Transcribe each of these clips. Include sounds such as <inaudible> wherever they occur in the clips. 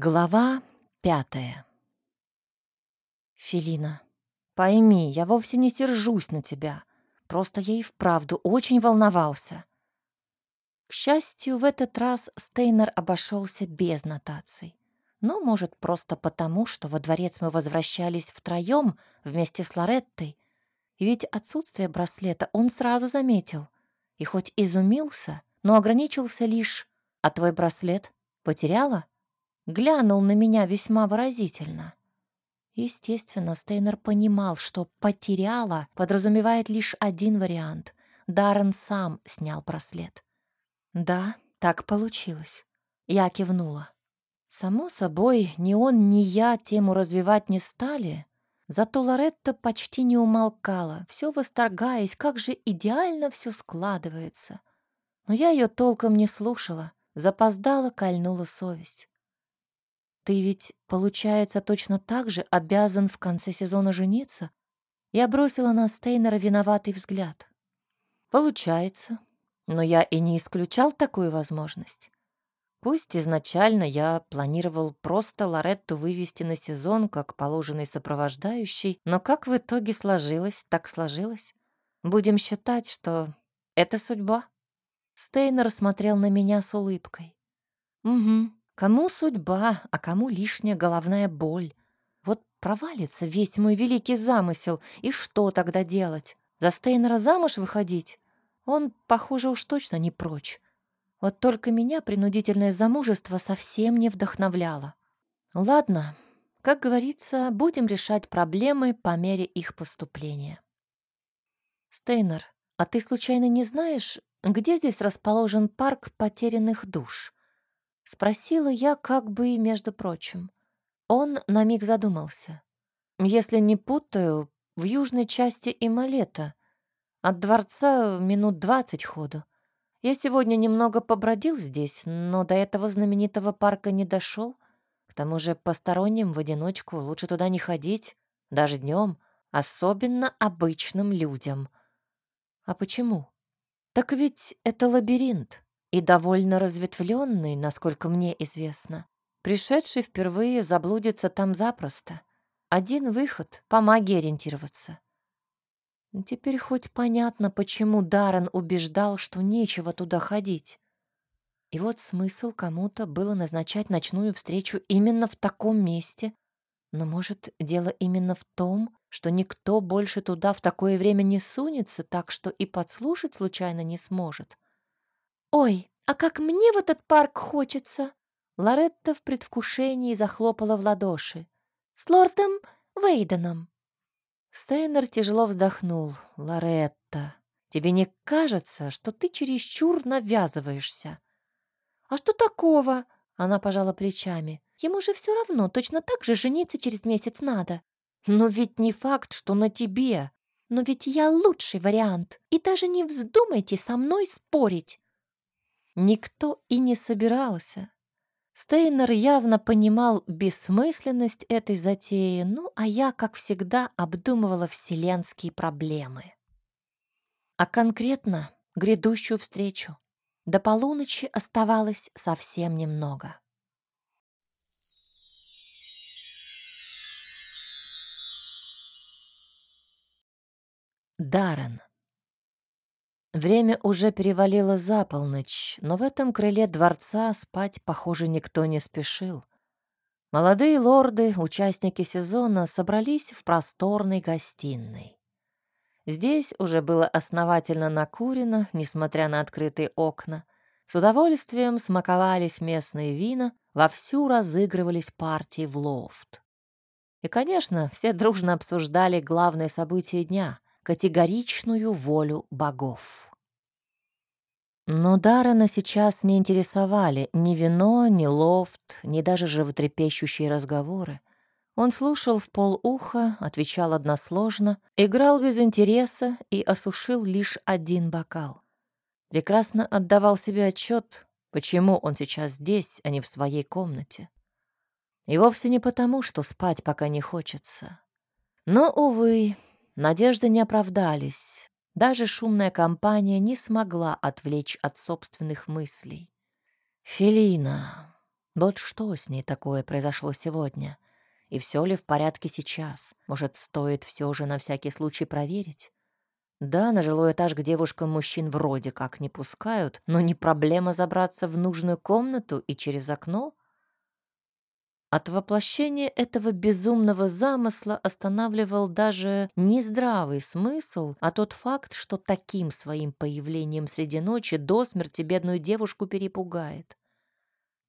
Глава пятая. Филина, пойми, я вовсе не сержусь на тебя. Просто я и вправду очень волновался. К счастью, в этот раз Стейнер обошелся без нотаций. Ну, может, просто потому, что во дворец мы возвращались втроем вместе с Лореттой. И ведь отсутствие браслета он сразу заметил. И хоть изумился, но ограничился лишь «А твой браслет потеряла?» Глянул на меня весьма выразительно. Естественно, Стейнер понимал, что «потеряла» подразумевает лишь один вариант. Даррен сам снял браслет. «Да, так получилось». Я кивнула. Само собой, ни он, ни я тему развивать не стали, зато Лоретта почти не умолкала, все восторгаясь, как же идеально все складывается. Но я ее толком не слушала, запоздала, кольнула совесть. Ты ведь, получается, точно так же обязан в конце сезона жениться? Я бросила на Стейнера виноватый взгляд. Получается. Но я и не исключал такую возможность. Пусть изначально я планировал просто Лоретту вывести на сезон как положенный сопровождающий, но как в итоге сложилось, так сложилось. Будем считать, что это судьба. Стейнер смотрел на меня с улыбкой. Угу, Кому судьба, а кому лишняя головная боль. Вот провалится весь мой великий замысел, и что тогда делать? За Стейнера замуж выходить? Он, похоже, уж точно не прочь. Вот только меня принудительное замужество совсем не вдохновляло. Ладно, как говорится, будем решать проблемы по мере их поступления. Стейнер, а ты случайно не знаешь, где здесь расположен парк потерянных душ? Спросила я как бы между прочим. Он на миг задумался. Если не путаю, в южной части Ималета. От дворца минут двадцать ходу. Я сегодня немного побродил здесь, но до этого знаменитого парка не дошел. К тому же посторонним в одиночку лучше туда не ходить, даже днем, особенно обычным людям. А почему? Так ведь это лабиринт и довольно разветвленный, насколько мне известно. Пришедший впервые заблудится там запросто. Один выход — по магии ориентироваться. Теперь хоть понятно, почему Даррен убеждал, что нечего туда ходить. И вот смысл кому-то было назначать ночную встречу именно в таком месте. Но, может, дело именно в том, что никто больше туда в такое время не сунется, так что и подслушать случайно не сможет. «Ой, а как мне в этот парк хочется!» Лоретта в предвкушении захлопала в ладоши. «С лордом Вейденом!» Стейнер тяжело вздохнул. «Лоретта, тебе не кажется, что ты чересчур навязываешься?» «А что такого?» Она пожала плечами. «Ему же все равно, точно так же жениться через месяц надо». «Но ведь не факт, что на тебе. Но ведь я лучший вариант. И даже не вздумайте со мной спорить. Никто и не собирался. Стейнер явно понимал бессмысленность этой затеи, ну а я, как всегда, обдумывала вселенские проблемы. А конкретно грядущую встречу. До полуночи оставалось совсем немного. Даррен. Время уже перевалило за полночь, но в этом крыле дворца спать, похоже, никто не спешил. Молодые лорды, участники сезона, собрались в просторной гостиной. Здесь уже было основательно накурено, несмотря на открытые окна. С удовольствием смаковались местные вина, вовсю разыгрывались партии в лофт. И, конечно, все дружно обсуждали главное событие дня — категоричную волю богов. Но Даррена сейчас не интересовали ни вино, ни лофт, ни даже животрепещущие разговоры. Он слушал в полуха, отвечал односложно, играл без интереса и осушил лишь один бокал. Прекрасно отдавал себе отчет, почему он сейчас здесь, а не в своей комнате. И вовсе не потому, что спать пока не хочется. Но, увы, надежды не оправдались. Даже шумная компания не смогла отвлечь от собственных мыслей. «Фелина, Вот что с ней такое произошло сегодня? И все ли в порядке сейчас? Может, стоит все же на всякий случай проверить? Да, на жилой этаж к девушкам мужчин вроде как не пускают, но не проблема забраться в нужную комнату и через окно. От воплощения этого безумного замысла останавливал даже не здравый смысл, а тот факт, что таким своим появлением среди ночи до смерти бедную девушку перепугает.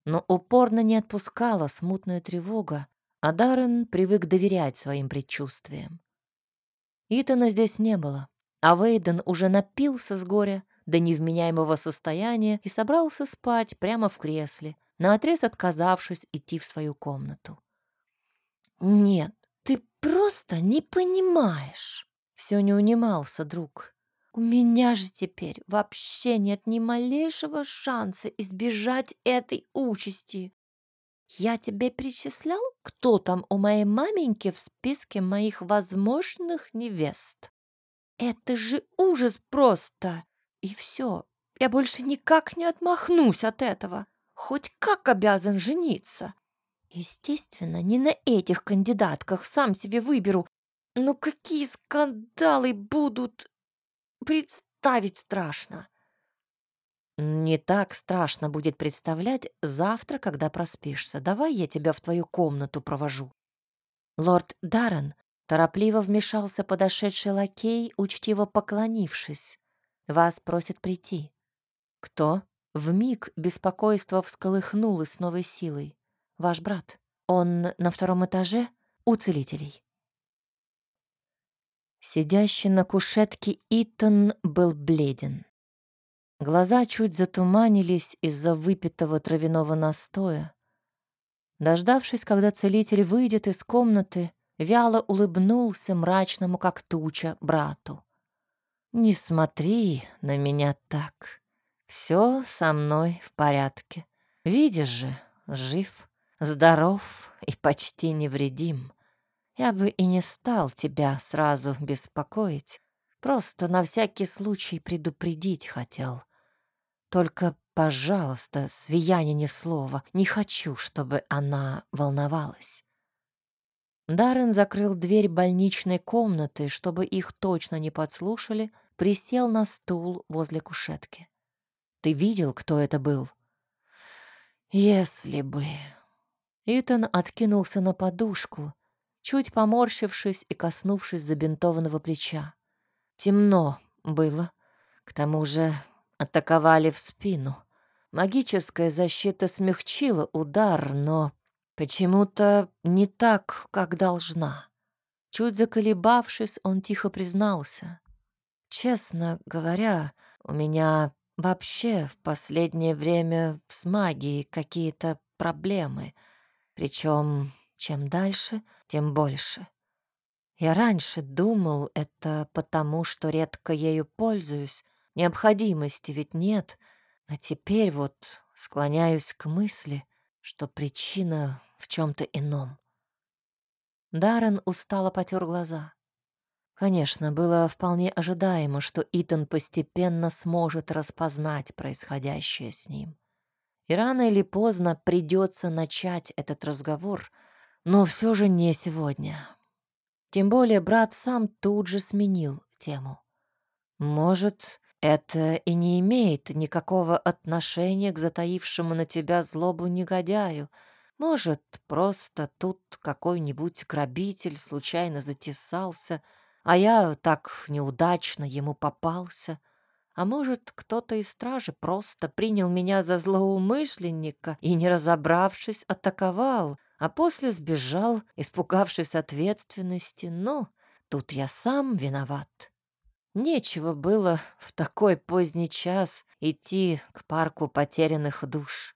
Но упорно не отпускала смутная тревога, а Даррен привык доверять своим предчувствиям. Итана здесь не было, а Вейден уже напился с горя до невменяемого состояния и собрался спать прямо в кресле, наотрез отказавшись идти в свою комнату. «Нет, ты просто не понимаешь!» Все не унимался друг. «У меня же теперь вообще нет ни малейшего шанса избежать этой участи. Я тебе перечислял, кто там у моей маменьки в списке моих возможных невест? Это же ужас просто! И все, я больше никак не отмахнусь от этого хоть как обязан жениться. Естественно, не на этих кандидатках сам себе выберу. Но какие скандалы будут, представить страшно. Не так страшно будет представлять завтра, когда проспишься. Давай я тебя в твою комнату провожу. Лорд Даррен торопливо вмешался подошедший лакей, учтиво поклонившись. Вас просят прийти. Кто? В миг беспокойство всколыхнуло с новой силой. Ваш брат, он на втором этаже у целителей. Сидящий на кушетке Итан был бледен. Глаза чуть затуманились из-за выпитого травяного настоя. Дождавшись, когда целитель выйдет из комнаты, вяло улыбнулся мрачному, как туча, брату. «Не смотри на меня так. Все со мной в порядке. Видишь же, жив, здоров и почти невредим. Я бы и не стал тебя сразу беспокоить. Просто на всякий случай предупредить хотел. Только, пожалуйста, Свияне ни слова. Не хочу, чтобы она волновалась. Даррен закрыл дверь больничной комнаты, чтобы их точно не подслушали, присел на стул возле кушетки. Ты видел, кто это был?» «Если бы...» Итан откинулся на подушку, чуть поморщившись и коснувшись забинтованного плеча. Темно было. К тому же атаковали в спину. Магическая защита смягчила удар, но почему-то не так, как должна. Чуть заколебавшись, он тихо признался. «Честно говоря, у меня Вообще, в последнее время с магией какие-то проблемы. Причем, чем дальше, тем больше. Я раньше думал, это потому, что редко ею пользуюсь. Необходимости ведь нет. А теперь вот склоняюсь к мысли, что причина в чем-то ином. Даррен устало потер глаза. Конечно, было вполне ожидаемо, что Итан постепенно сможет распознать происходящее с ним. И рано или поздно придется начать этот разговор, но все же не сегодня. Тем более брат сам тут же сменил тему. Может, это и не имеет никакого отношения к затаившему на тебя злобу негодяю. Может, просто тут какой-нибудь грабитель случайно затесался — а я так неудачно ему попался. А может, кто-то из стражи просто принял меня за злоумышленника и, не разобравшись, атаковал, а после сбежал, испугавшись ответственности. Но тут я сам виноват. Нечего было в такой поздний час идти к парку потерянных душ.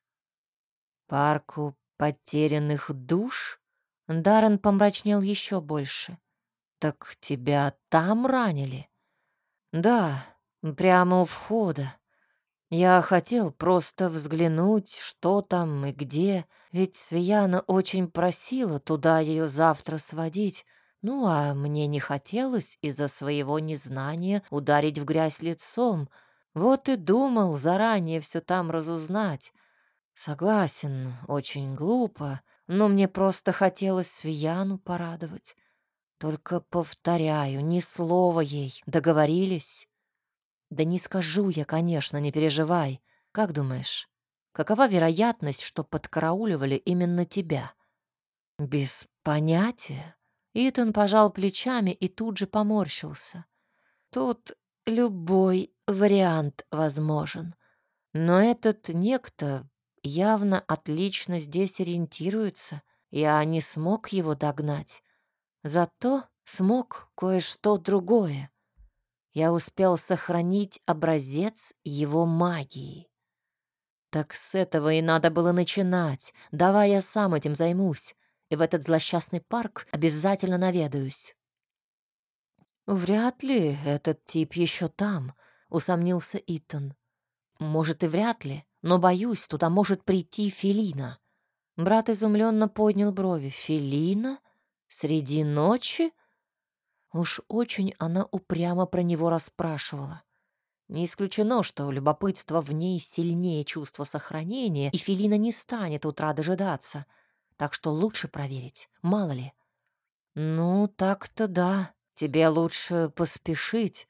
Парку потерянных душ? Даррен помрачнел еще больше. «Так тебя там ранили?» «Да, прямо у входа. Я хотел просто взглянуть, что там и где, ведь Свияна очень просила туда ее завтра сводить, ну а мне не хотелось из-за своего незнания ударить в грязь лицом. Вот и думал заранее все там разузнать. Согласен, очень глупо, но мне просто хотелось Свияну порадовать. Только повторяю, ни слова ей. Договорились? Да не скажу я, конечно, не переживай. Как думаешь, какова вероятность, что подкарауливали именно тебя? Без понятия. Итан пожал плечами и тут же поморщился. Тут любой вариант возможен. Но этот некто явно отлично здесь ориентируется. Я не смог его догнать. Зато смог кое-что другое. Я успел сохранить образец его магии. Так с этого и надо было начинать. Давай я сам этим займусь, и в этот злосчастный парк обязательно наведаюсь. Вряд ли этот тип еще там, усомнился Итан. Может и вряд ли, но боюсь, туда может прийти Фелина. Брат изумленно поднял брови. Фелина? Среди ночи? Уж очень она упрямо про него расспрашивала. Не исключено, что любопытство в ней сильнее чувства сохранения, и Фелина не станет утра дожидаться. Так что лучше проверить, мало ли. Ну, так-то да, тебе лучше поспешить.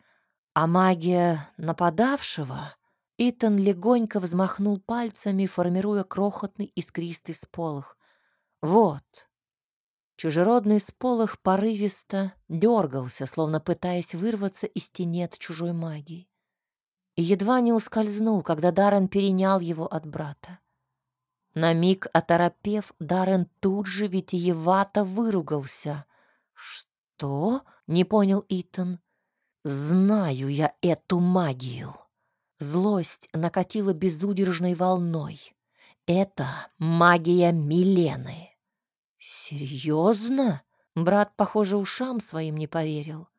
А магия нападавшего... Итан легонько взмахнул пальцами, формируя крохотный искристый сполох. Вот. Чужеродный сполох порывисто дергался, словно пытаясь вырваться из тенет чужой магии. И едва не ускользнул, когда Даррен перенял его от брата. На миг оторопев, Даррен тут же витиевато выругался. «Что?» — не понял Итан. «Знаю я эту магию». Злость накатила безудержной волной. Это магия Милены. Серьезно? Брат, похоже, ушам своим не поверил.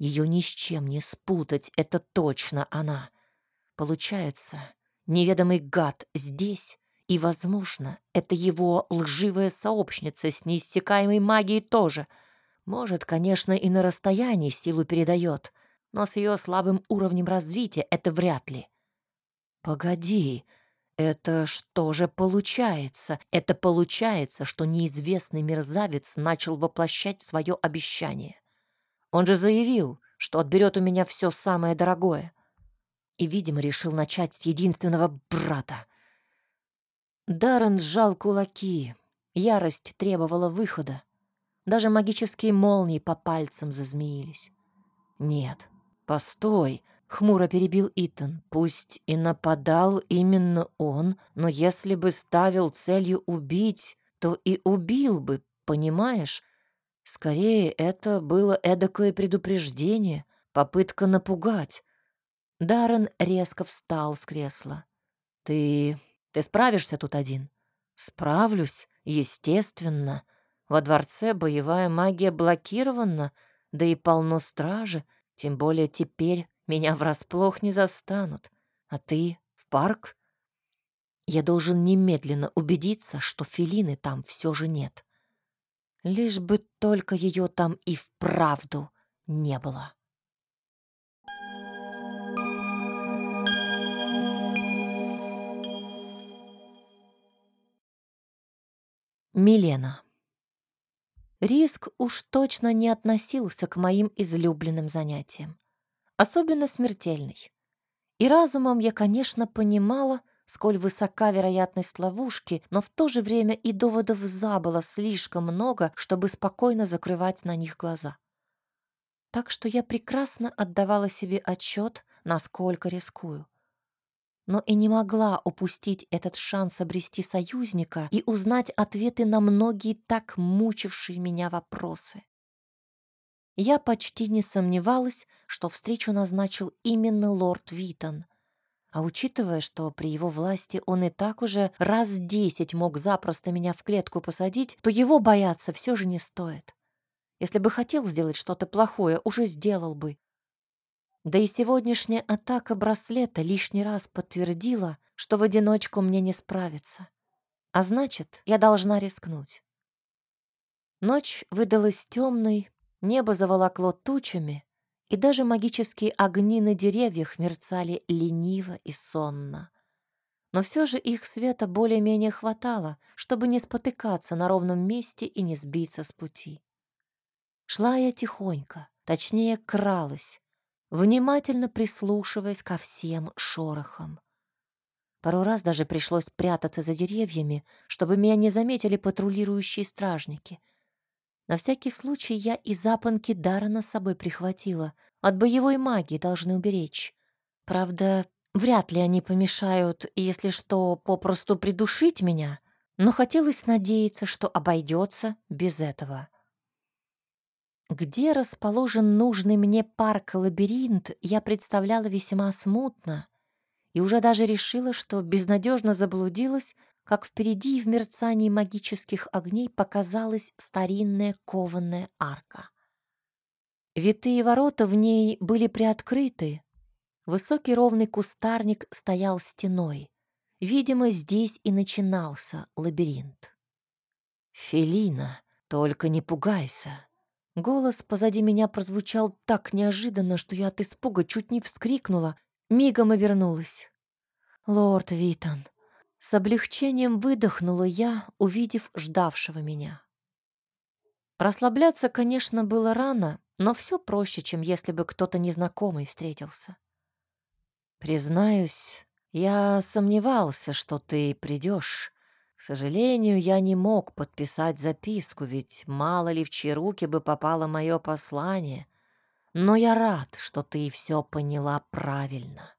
Ее ни с чем не спутать, это точно она. Получается, неведомый гад здесь, и, возможно, это его лживая сообщница с неиссякаемой магией тоже. Может, конечно, и на расстоянии силу передает, но с ее слабым уровнем развития это вряд ли. Погоди, это что же получается? Это получается, что неизвестный мерзавец начал воплощать свое обещание. Он же заявил, что отберет у меня все самое дорогое. И, видимо, решил начать с единственного брата. Даррен сжал кулаки. Ярость требовала выхода. Даже магические молнии по пальцам зазмеились. Нет, «Постой!» — хмуро перебил Итан. «Пусть и нападал именно он, но если бы ставил целью убить, то и убил бы, понимаешь? Скорее, это было эдакое предупреждение, попытка напугать». Даррен резко встал с кресла. «Ты... ты справишься тут один?» «Справлюсь, естественно. Во дворце боевая магия блокирована, да и полно стражи. Тем более теперь меня врасплох не застанут. А ты в парк? Я должен немедленно убедиться, что Фелины там все же нет. Лишь бы только ее там и вправду не было. Милена Риск уж точно не относился к моим излюбленным занятиям, особенно смертельный. И разумом я, конечно, понимала, сколь высока вероятность ловушки, но в то же время и доводов «за» было слишком много, чтобы спокойно закрывать на них глаза. Так что я прекрасно отдавала себе отчет, насколько рискую но и не могла упустить этот шанс обрести союзника и узнать ответы на многие так мучившие меня вопросы. Я почти не сомневалась, что встречу назначил именно лорд Витон. А учитывая, что при его власти он и так уже раз десять мог запросто меня в клетку посадить, то его бояться все же не стоит. Если бы хотел сделать что-то плохое, уже сделал бы. Да и сегодняшняя атака браслета лишний раз подтвердила, что в одиночку мне не справиться. А значит, я должна рискнуть. Ночь выдалась темной, небо заволокло тучами, и даже магические огни на деревьях мерцали лениво и сонно. но все же их света более-менее хватало, чтобы не спотыкаться на ровном месте и не сбиться с пути. Шла я тихонько, точнее, кралась, внимательно прислушиваясь ко всем шорохам. Пару раз даже пришлось прятаться за деревьями, чтобы меня не заметили патрулирующие стражники. На всякий случай я и запонки Дарана с собой прихватила. От боевой магии должны уберечь. Правда, вряд ли они помешают, если что, попросту придушить меня, но хотелось надеяться, что обойдется без этого. Где расположен нужный мне парк-лабиринт, я представляла весьма смутно, и уже даже решила, что безнадежно заблудилась, как впереди в мерцании магических огней показалась старинная кованая арка. Витые ворота в ней были приоткрыты. Высокий ровный кустарник стоял стеной. Видимо, здесь и начинался лабиринт. «Фелина, только не пугайся!» Голос позади меня прозвучал так неожиданно, что я от испуга чуть не вскрикнула Мигом обернулась. «Лорд Витон». С облегчением выдохнула я, увидев ждавшего меня. Расслабляться, конечно, было рано, но все проще, чем если бы кто-то незнакомый встретился. «Признаюсь, я сомневался, что ты придешь. К сожалению, я не мог подписать записку, ведь мало ли в чьи руки бы попало мое послание. Но я рад, что ты все поняла правильно.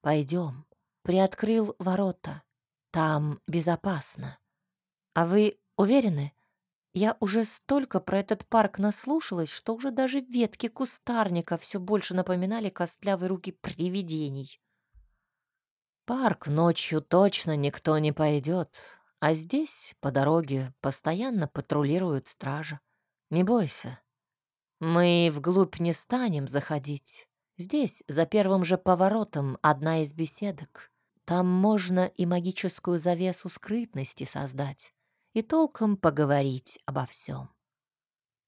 Пойдем. Приоткрыл ворота. Там безопасно. А вы уверены? Я уже столько про этот парк наслушалась, что уже даже ветки кустарника все больше напоминали костлявые руки привидений. Парк ночью точно никто не пойдет, а здесь по дороге постоянно патрулируют стража. Не бойся, мы вглубь не станем заходить. Здесь, за первым же поворотом, одна из беседок. Там можно и магическую завесу скрытности создать, и толком поговорить обо всем.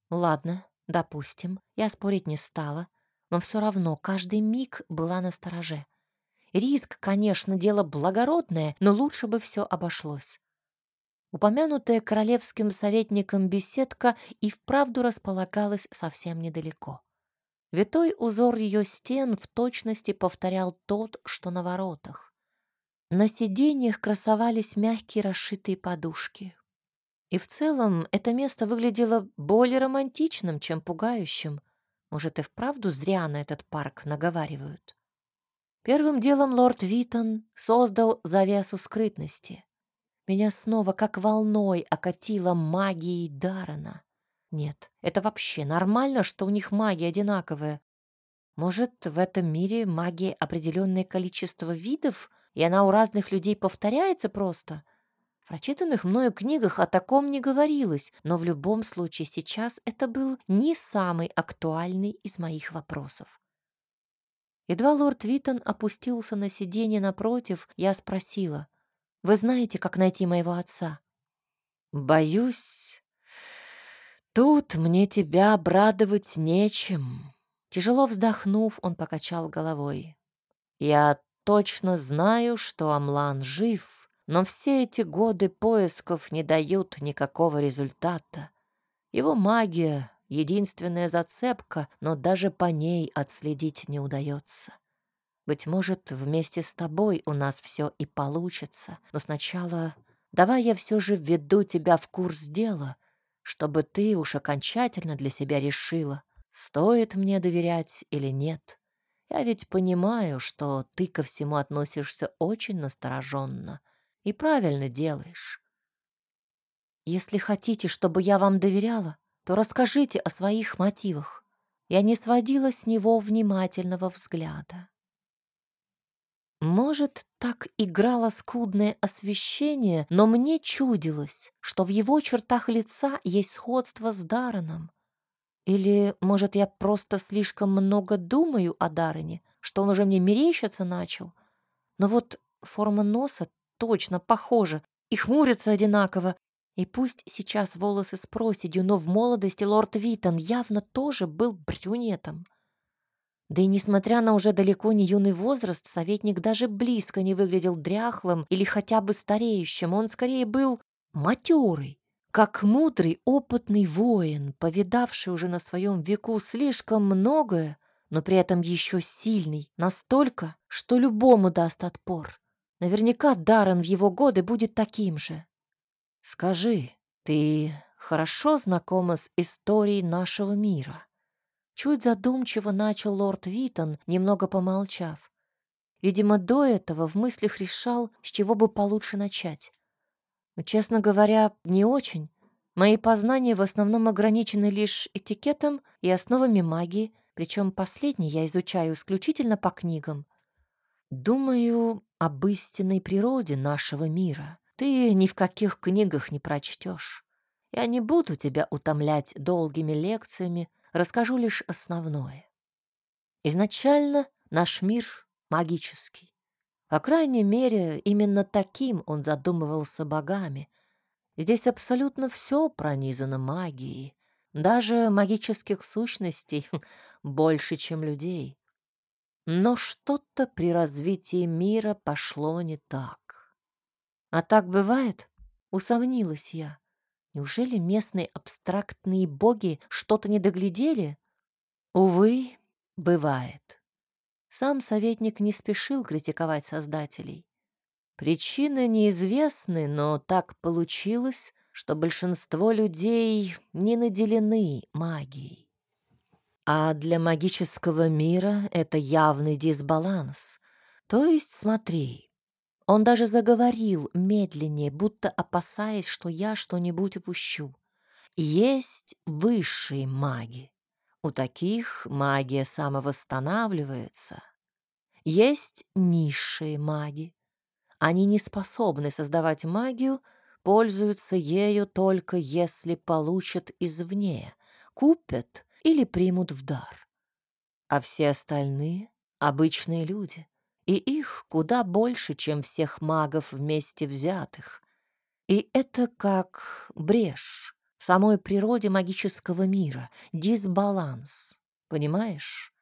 Ладно, допустим, я спорить не стала, но все равно каждый миг была на стороже. Риск, конечно, дело благородное, но лучше бы все обошлось. Упомянутая королевским советником беседка и вправду располагалась совсем недалеко. Витой узор ее стен в точности повторял тот, что на воротах. На сиденьях красовались мягкие расшитые подушки. И в целом это место выглядело более романтичным, чем пугающим. Может, и вправду зря на этот парк наговаривают. Первым делом лорд Витон создал завесу скрытности. Меня снова как волной окатило магией Дарана. Нет, это вообще нормально, что у них магия одинаковая. Может, в этом мире магии определенное количество видов, и она у разных людей повторяется просто? В прочитанных мною книгах о таком не говорилось, но в любом случае сейчас это был не самый актуальный из моих вопросов. Едва лорд Витон опустился на сиденье напротив, я спросила — вы знаете, как найти моего отца?» «Боюсь, тут мне тебя обрадовать нечем». Тяжело вздохнув, он покачал головой. «Я точно знаю, что Амлан жив, но все эти годы поисков не дают никакого результата. Его магия — единственная зацепка, но даже по ней отследить не удается. Быть может, вместе с тобой у нас все и получится. Но сначала давай я все же введу тебя в курс дела, чтобы ты уж окончательно для себя решила, стоит мне доверять или нет. Я ведь понимаю, что ты ко всему относишься очень настороженно и правильно делаешь. Если хотите, чтобы я вам доверяла, то расскажите о своих мотивах. Я не сводила с него внимательного взгляда. Может, так играло скудное освещение, но мне чудилось, что в его чертах лица есть сходство с Дарреном. Или, может, я просто слишком много думаю о Даррене, что он уже мне мерещиться начал. Но вот форма носа точно похожа и хмурится одинаково. И пусть сейчас волосы с проседью, но в молодости лорд Витон явно тоже был брюнетом. Да и несмотря на уже далеко не юный возраст, советник даже близко не выглядел дряхлым или хотя бы стареющим. Он скорее был матерый, как мудрый, опытный воин, повидавший уже на своем веку слишком многое, но при этом еще сильный, настолько, что любому даст отпор. Наверняка Даррен в его годы будет таким же. «Скажи, ты хорошо знакома с историей нашего мира?» Чуть задумчиво начал лорд Витон, немного помолчав. Видимо, до этого в мыслях решал, с чего бы получше начать. Но, честно говоря, не очень. Мои познания в основном ограничены лишь этикетом и основами магии, причем последний я изучаю исключительно по книгам. Думаю об истинной природе нашего мира. Ты ни в каких книгах не прочтешь. Я не буду тебя утомлять долгими лекциями, расскажу лишь основное. Изначально наш мир магический. По крайней мере, именно таким он задумывался богами. Здесь абсолютно все пронизано магией. Даже магических сущностей <laughs> больше, чем людей. Но что-то при развитии мира пошло не так. А так бывает? Усомнилась я. Неужели местные абстрактные боги что-то не доглядели? Увы, бывает. Сам советник не спешил критиковать создателей. Причины неизвестны, но так получилось, что большинство людей не наделены магией. А для магического мира это явный дисбаланс. То есть, смотри, он даже заговорил медленнее, будто опасаясь, что я что-нибудь упущу. Есть высшие маги. У таких магия самовосстанавливается. Есть низшие маги. Они не способны создавать магию, пользуются ею только если получат извне, купят или примут в дар. А все остальные — обычные люди и их куда больше, чем всех магов вместе взятых. И это как брешь в самой природе магического мира, дисбаланс, понимаешь?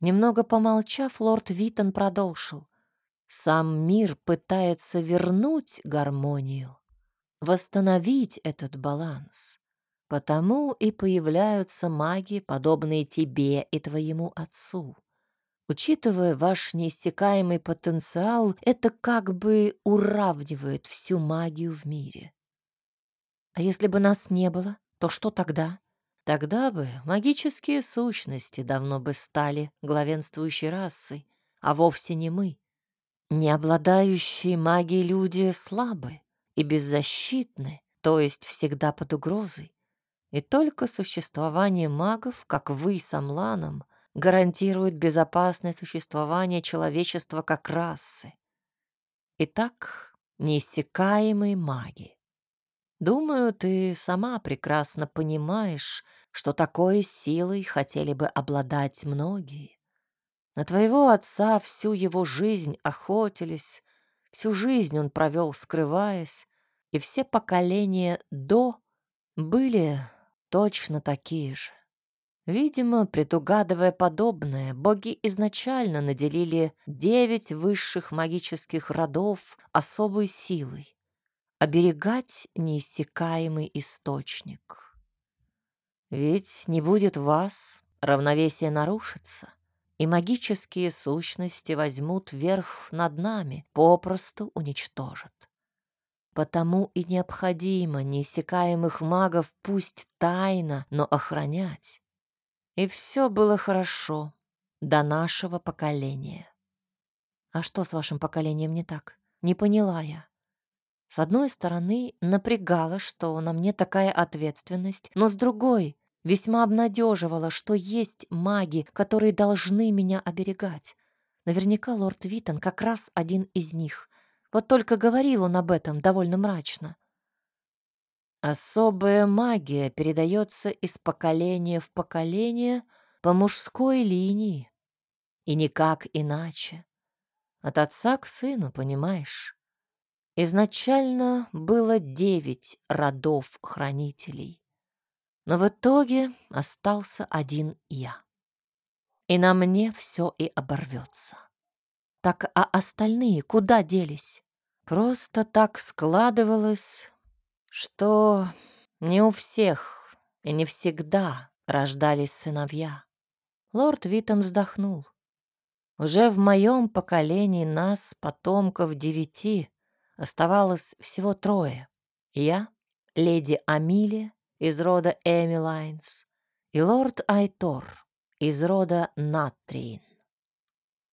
Немного помолчав, лорд Витон продолжил. Сам мир пытается вернуть гармонию, восстановить этот баланс. Потому и появляются маги, подобные тебе и твоему отцу. Учитывая ваш неиссякаемый потенциал, это как бы уравнивает всю магию в мире. А если бы нас не было, то что тогда? Тогда бы магические сущности давно бы стали главенствующей расой, а вовсе не мы. Не обладающие магией люди слабы и беззащитны, то есть всегда под угрозой. И только существование магов, как вы с Амланом, гарантирует безопасное существование человечества как расы. Итак, неиссякаемые маги. Думаю, ты сама прекрасно понимаешь, что такой силой хотели бы обладать многие. На твоего отца всю его жизнь охотились, всю жизнь он провел, скрываясь, и все поколения до были точно такие же. Видимо, предугадывая подобное, боги изначально наделили девять высших магических родов особой силой — оберегать неиссякаемый источник. Ведь не будет вас, равновесие нарушится, и магические сущности возьмут верх над нами, попросту уничтожат. Потому и необходимо неиссякаемых магов пусть тайно, но охранять и все было хорошо до нашего поколения. А что с вашим поколением не так? Не поняла я. С одной стороны, напрягало, что на мне такая ответственность, но с другой весьма обнадеживало, что есть маги, которые должны меня оберегать. Наверняка лорд Витон как раз один из них. Вот только говорил он об этом довольно мрачно. Особая магия передается из поколения в поколение по мужской линии. И никак иначе. От отца к сыну, понимаешь? Изначально было девять родов хранителей. Но в итоге остался один я. и на мне все и оборвется. Так а остальные куда делись? Просто так складывалось, что не у всех и не всегда рождались сыновья. Лорд Витон вздохнул. Уже в моем поколении нас, потомков девяти, оставалось всего трое. Я, леди Амилия из рода Эмилайнс и лорд Айтор из рода Натрин.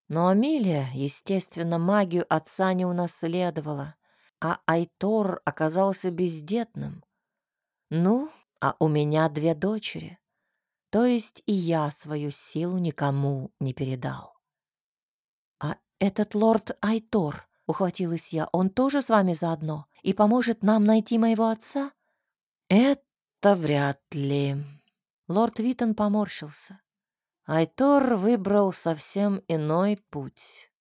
Но Амилия, естественно, магию отца не унаследовала, а Айтор оказался бездетным. Ну, а у меня две дочери, то есть и я свою силу никому не передал. «А этот лорд Айтор», — ухватилась я, — «он тоже с вами заодно и поможет нам найти моего отца?» «Это вряд ли». Лорд Витон поморщился. Айтор выбрал совсем иной путь.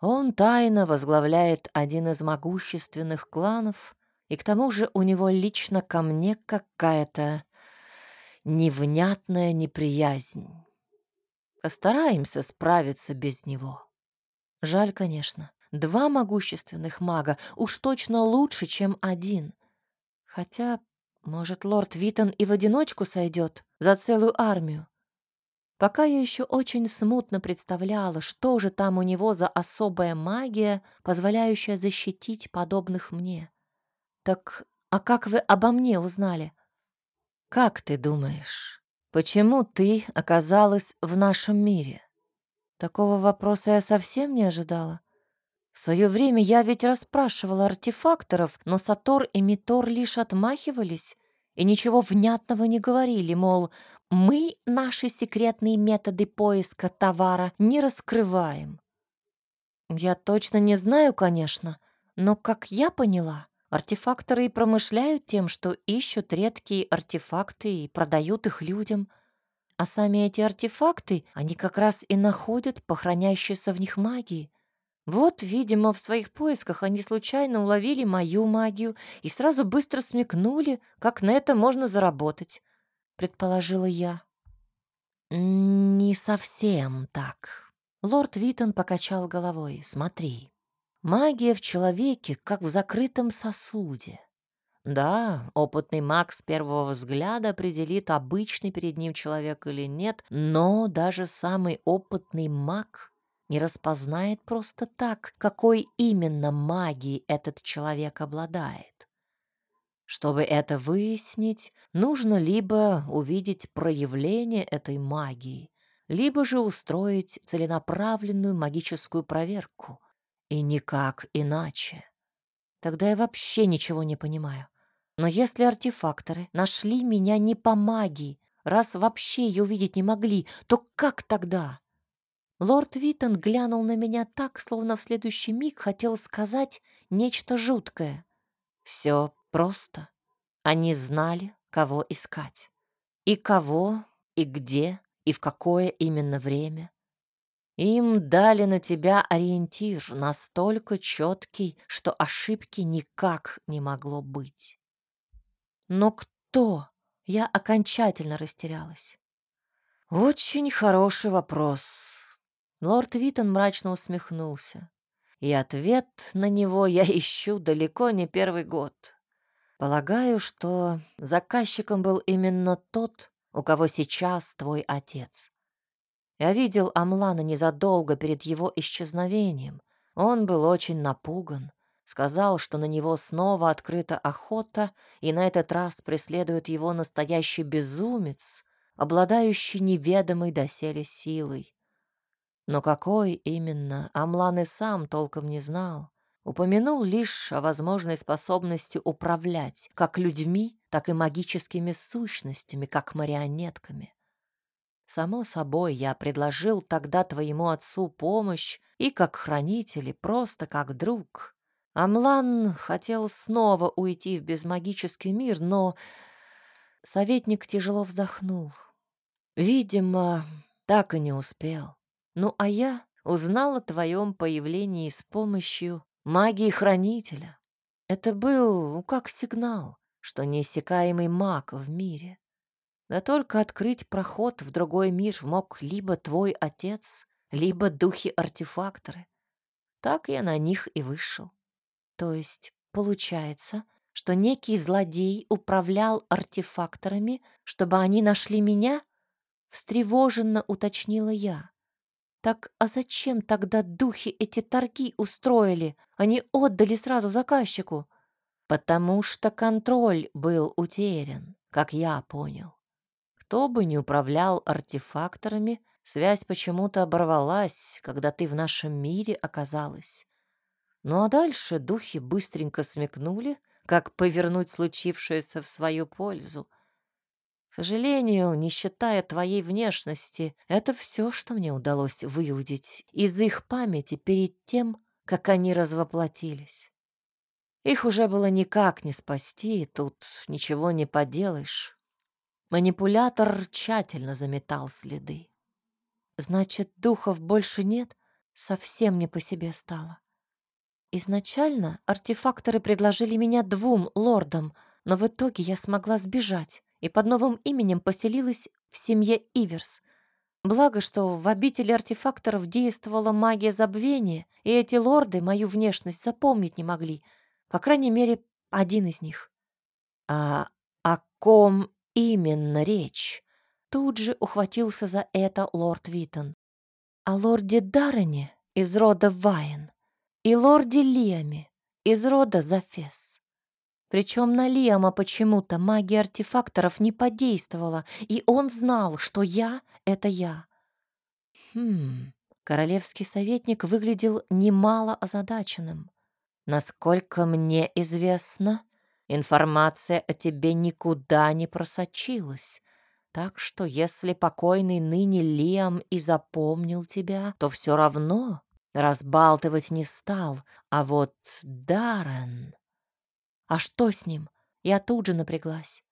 Он тайно возглавляет один из могущественных кланов, и к тому же у него лично ко мне какая-то невнятная неприязнь. Постараемся справиться без него. Жаль, конечно. Два могущественных мага уж точно лучше, чем один. Хотя, может, лорд Витон и в одиночку сойдет за целую армию. Пока я еще очень смутно представляла, что же там у него за особая магия, позволяющая защитить подобных мне. Так, а как вы обо мне узнали? Как ты думаешь, почему ты оказалась в нашем мире? Такого вопроса я совсем не ожидала. Свое время я ведь расспрашивала артефакторов, но Сатор и Митор лишь отмахивались и ничего внятного не говорили, мол, мы наши секретные методы поиска товара не раскрываем. Я точно не знаю, конечно, но, как я поняла, артефакторы и промышляют тем, что ищут редкие артефакты и продают их людям — а сами эти артефакты они как раз и находят по хранящейся в них магии. Вот, видимо, в своих поисках они случайно уловили мою магию и сразу быстро смекнули, как на это можно заработать, предположила я. Не совсем так. Лорд Витон покачал головой. Смотри, магия в человеке, как в закрытом сосуде. Да, опытный маг с первого взгляда определит, обычный перед ним человек или нет, но даже самый опытный маг не распознает просто так, какой именно магией этот человек обладает. Чтобы это выяснить, нужно либо увидеть проявление этой магии, либо же устроить целенаправленную магическую проверку. И никак иначе. Тогда я вообще ничего не понимаю. Но если артефакторы нашли меня не по магии, раз вообще ее увидеть не могли, то как тогда? Лорд Виттон глянул на меня так, словно в следующий миг хотел сказать нечто жуткое. Все просто. Они знали, кого искать. И кого, и где, и в какое именно время. Им дали на тебя ориентир настолько четкий, что ошибки никак не могло быть. Но кто? Я окончательно растерялась. Очень хороший вопрос. Лорд Витон мрачно усмехнулся. И ответ на него я ищу далеко не первый год. Полагаю, что заказчиком был именно тот, у кого сейчас твой отец. Я видел Амлана незадолго перед его исчезновением. Он был очень напуган. Сказал, что на него снова открыта охота, и на этот раз преследует его настоящий безумец, обладающий неведомой доселе силой. Но какой именно, Амлан и сам толком не знал. Упомянул лишь о возможной способности управлять как людьми, так и магическими сущностями, как марионетками. Само собой, я предложил тогда твоему отцу помощь и как хранитель, и просто как друг. Амлан хотел снова уйти в безмагический мир, но советник тяжело вздохнул. Видимо, так и не успел. Ну, а я узнал о твоем появлении с помощью магии хранителя. Это был, ну, как сигнал, что неиссякаемый маг в мире. Да только открыть проход в другой мир мог либо твой отец, либо духи-артефакторы. Так я на них и вышел. То есть, получается, что некий злодей управлял артефакторами, чтобы они нашли меня? Встревоженно уточнила я. Так а зачем тогда духи эти торги устроили? Они отдали сразу заказчику. Потому что контроль был утерян, как я понял. Кто бы ни управлял артефакторами, связь почему-то оборвалась, когда ты в нашем мире оказалась. Ну а дальше духи быстренько смекнули, как повернуть случившееся в свою пользу. Сожалению, не считая твоей внешности, это все, что мне удалось выудить из их памяти перед тем, как они развоплотились. Их уже было никак не спасти, тут ничего не поделаешь. Манипулятор тщательно заметал следы. Значит, духов больше нет? Совсем не по себе стало. Изначально артефакторы предложили меня двум лордам, но в итоге я смогла сбежать и под новым именем поселилась в семье Иверс. Благо, что в обители артефакторов действовала магия забвения, и эти лорды мою внешность запомнить не могли. По крайней мере, один из них. А о ком именно речь? Тут же ухватился за это лорд Витон. О лорде Даррене из рода Вайн и лорде Лиаме из рода Зафес. Причем на Лиама почему-то магия артефакторов не подействовала, и он знал, что я — это я. Хм, королевский советник выглядел немало озадаченным. Насколько мне известно, информация о тебе никуда не просочилась. Так что если покойный ныне Лиам и запомнил тебя, то все равно Разбалтывать не стал, а вот Даррен... А что с ним? Я тут же напряглась.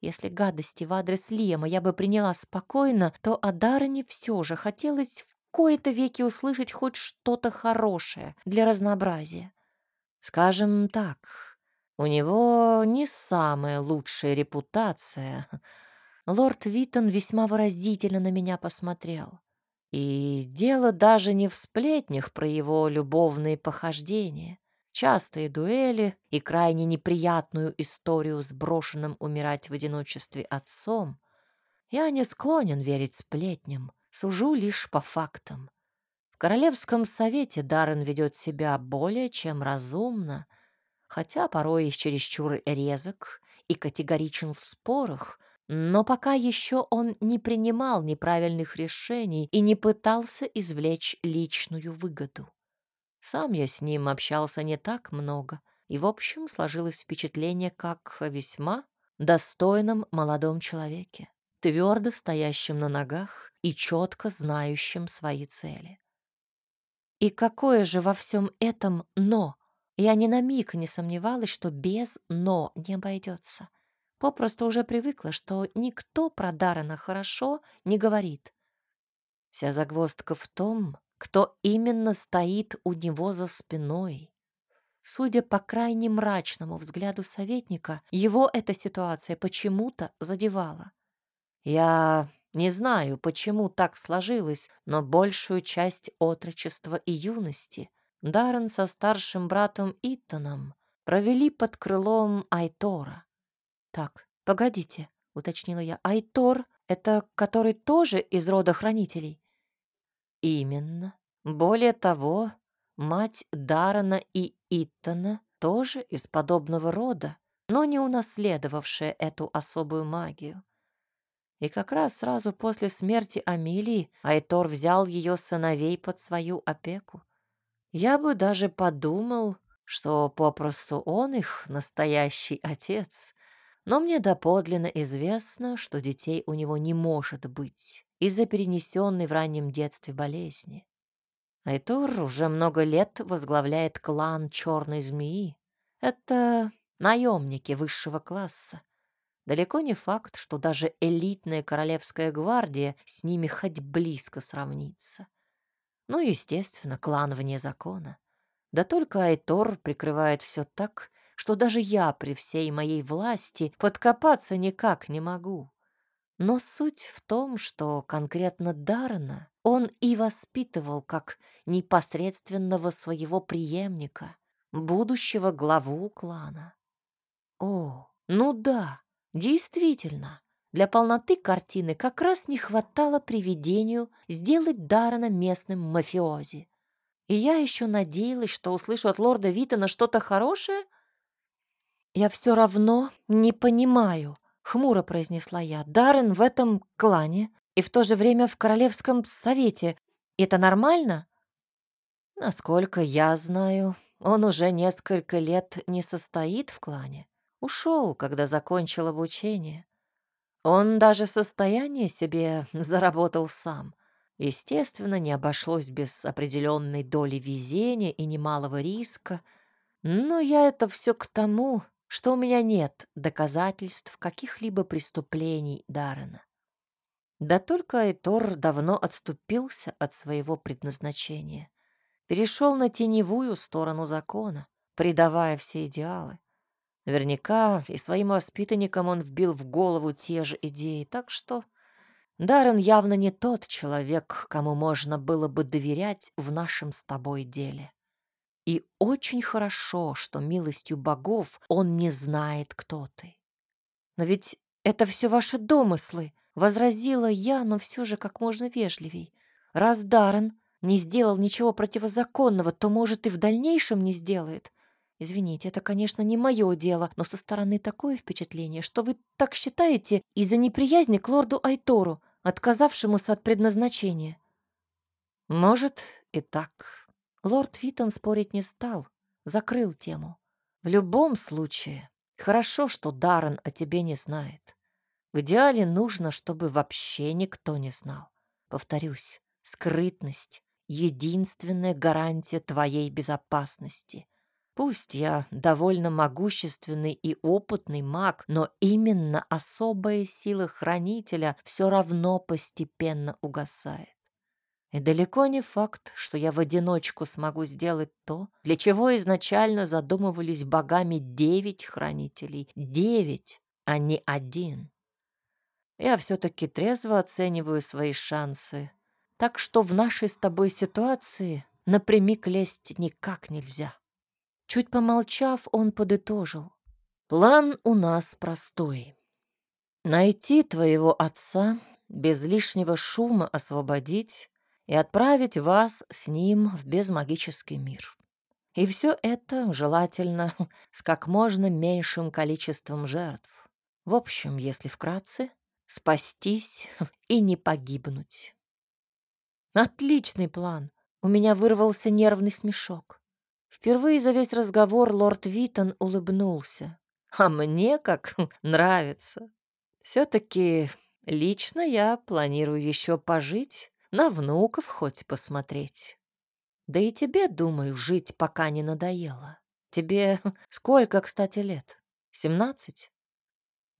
Если гадости в адрес Лиама я бы приняла спокойно, то о Даррене все же хотелось в кои-то веки услышать хоть что-то хорошее для разнообразия. Скажем так, у него не самая лучшая репутация. Лорд Виттон весьма выразительно на меня посмотрел. И дело даже не в сплетнях про его любовные похождения, частые дуэли и крайне неприятную историю с брошенным умирать в одиночестве отцом. Я не склонен верить сплетням, сужу лишь по фактам. В Королевском совете Даррен ведет себя более чем разумно, хотя порой чересчур резок и категоричен в спорах, но пока еще он не принимал неправильных решений и не пытался извлечь личную выгоду. Сам я с ним общался не так много, и, в общем, сложилось впечатление как весьма достойном молодом человеке, твердо стоящем на ногах и четко знающем свои цели. И какое же во всем этом «но»? Я ни на миг не сомневалась, что без «но» не обойдется. Попросту уже привыкла, что никто про Даррена хорошо не говорит. Вся загвоздка в том, кто именно стоит у него за спиной. Судя по крайне мрачному взгляду советника, его эта ситуация почему-то задевала. Я не знаю, почему так сложилось, но большую часть отрочества и юности Даррен со старшим братом Итаном провели под крылом Айтора. «Так, погодите», — уточнила я. «Айтор — это который тоже из рода хранителей?» «Именно. Более того, мать Дарана и Иттона тоже из подобного рода, но не унаследовавшая эту особую магию. И как раз сразу после смерти Амилии Айтор взял ее сыновей под свою опеку. Я бы даже подумал, что попросту он их настоящий отец, но мне доподлинно известно, что детей у него не может быть из-за перенесенной в раннем детстве болезни. Айтур уже много лет возглавляет клан Черной Змеи. Это наемники высшего класса. Далеко не факт, что даже элитная королевская гвардия с ними хоть близко сравнится. Ну, естественно, клан вне закона. Да только Айтор прикрывает все так, что даже я при всей моей власти подкопаться никак не могу. Но суть в том, что конкретно Даррена он и воспитывал как непосредственного своего преемника, будущего главу клана. О, ну да, действительно, для полноты картины как раз не хватало привидению сделать Даррена местным мафиози. И я еще надеялась, что услышу от лорда Витона что-то хорошее. Я все равно не понимаю, хмуро произнесла я. Даррен в этом клане и в то же время в королевском совете. Это нормально? Насколько я знаю, он уже несколько лет не состоит в клане. Ушел, когда закончил обучение. Он даже состояние себе заработал сам. Естественно, не обошлось без определенной доли везения и немалого риска. Но я это все к тому, что у меня нет доказательств каких-либо преступлений Даррена. Да только Айтор давно отступился от своего предназначения, перешел на теневую сторону закона, предавая все идеалы. Наверняка и своим воспитанникам он вбил в голову те же идеи, так что Даррен явно не тот человек, кому можно было бы доверять в нашем с тобой деле. И очень хорошо, что милостью богов он не знает, кто ты. Но ведь это все ваши домыслы, возразила я, но все же как можно вежливей. Раз Даррен не сделал ничего противозаконного, то, может, и в дальнейшем не сделает. Извините, это, конечно, не мое дело, но со стороны такое впечатление, что вы так считаете из-за неприязни к лорду Айтору, отказавшемуся от предназначения. Может, и так. Лорд Витон спорить не стал, закрыл тему. В любом случае, хорошо, что Даррен о тебе не знает. В идеале нужно, чтобы вообще никто не знал. Повторюсь, скрытность — единственная гарантия твоей безопасности — Пусть я довольно могущественный и опытный маг, но именно особая сила хранителя все равно постепенно угасает. И далеко не факт, что я в одиночку смогу сделать то, для чего изначально задумывались богами девять хранителей. Девять, а не один. Я все-таки трезво оцениваю свои шансы, так что в нашей с тобой ситуации напрямик лезть никак нельзя. Чуть помолчав, он подытожил. «План у нас простой. Найти твоего отца, без лишнего шума освободить и отправить вас с ним в безмагический мир. И все это желательно <laughs> с как можно меньшим количеством жертв. В общем, если вкратце, спастись <laughs> и не погибнуть. Отличный план. У меня вырвался нервный смешок. Впервые за весь разговор лорд Витон улыбнулся. А мне как <laughs> нравится. Все-таки лично я планирую еще пожить, на внуков хоть посмотреть. Да и тебе, думаю, жить пока не надоело. Тебе <laughs> сколько, кстати, лет? Семнадцать?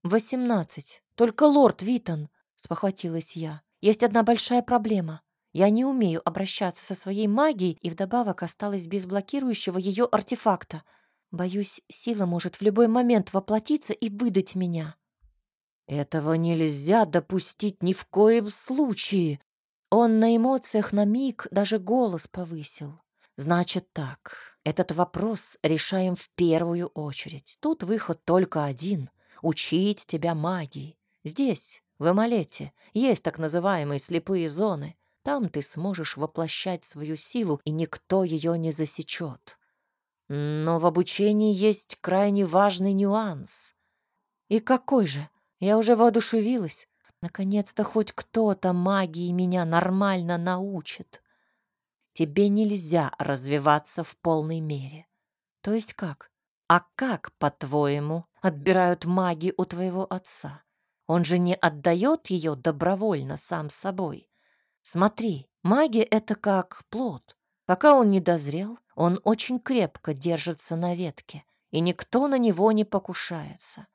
Восемнадцать. Только лорд Витон, спохватилась я. Есть одна большая проблема. Я не умею обращаться со своей магией и вдобавок осталась без блокирующего ее артефакта. Боюсь, сила может в любой момент воплотиться и выдать меня. Этого нельзя допустить ни в коем случае. Он на эмоциях на миг даже голос повысил. Значит так, этот вопрос решаем в первую очередь. Тут выход только один — учить тебя магии. Здесь, в Эмалете, есть так называемые слепые зоны. Там ты сможешь воплощать свою силу, и никто ее не засечет. Но в обучении есть крайне важный нюанс. И какой же? Я уже воодушевилась. Наконец-то хоть кто-то магии меня нормально научит. Тебе нельзя развиваться в полной мере. То есть как? А как, по-твоему, отбирают маги у твоего отца? Он же не отдает ее добровольно сам собой. Смотри, магия — это как плод. Пока он не дозрел, он очень крепко держится на ветке, и никто на него не покушается.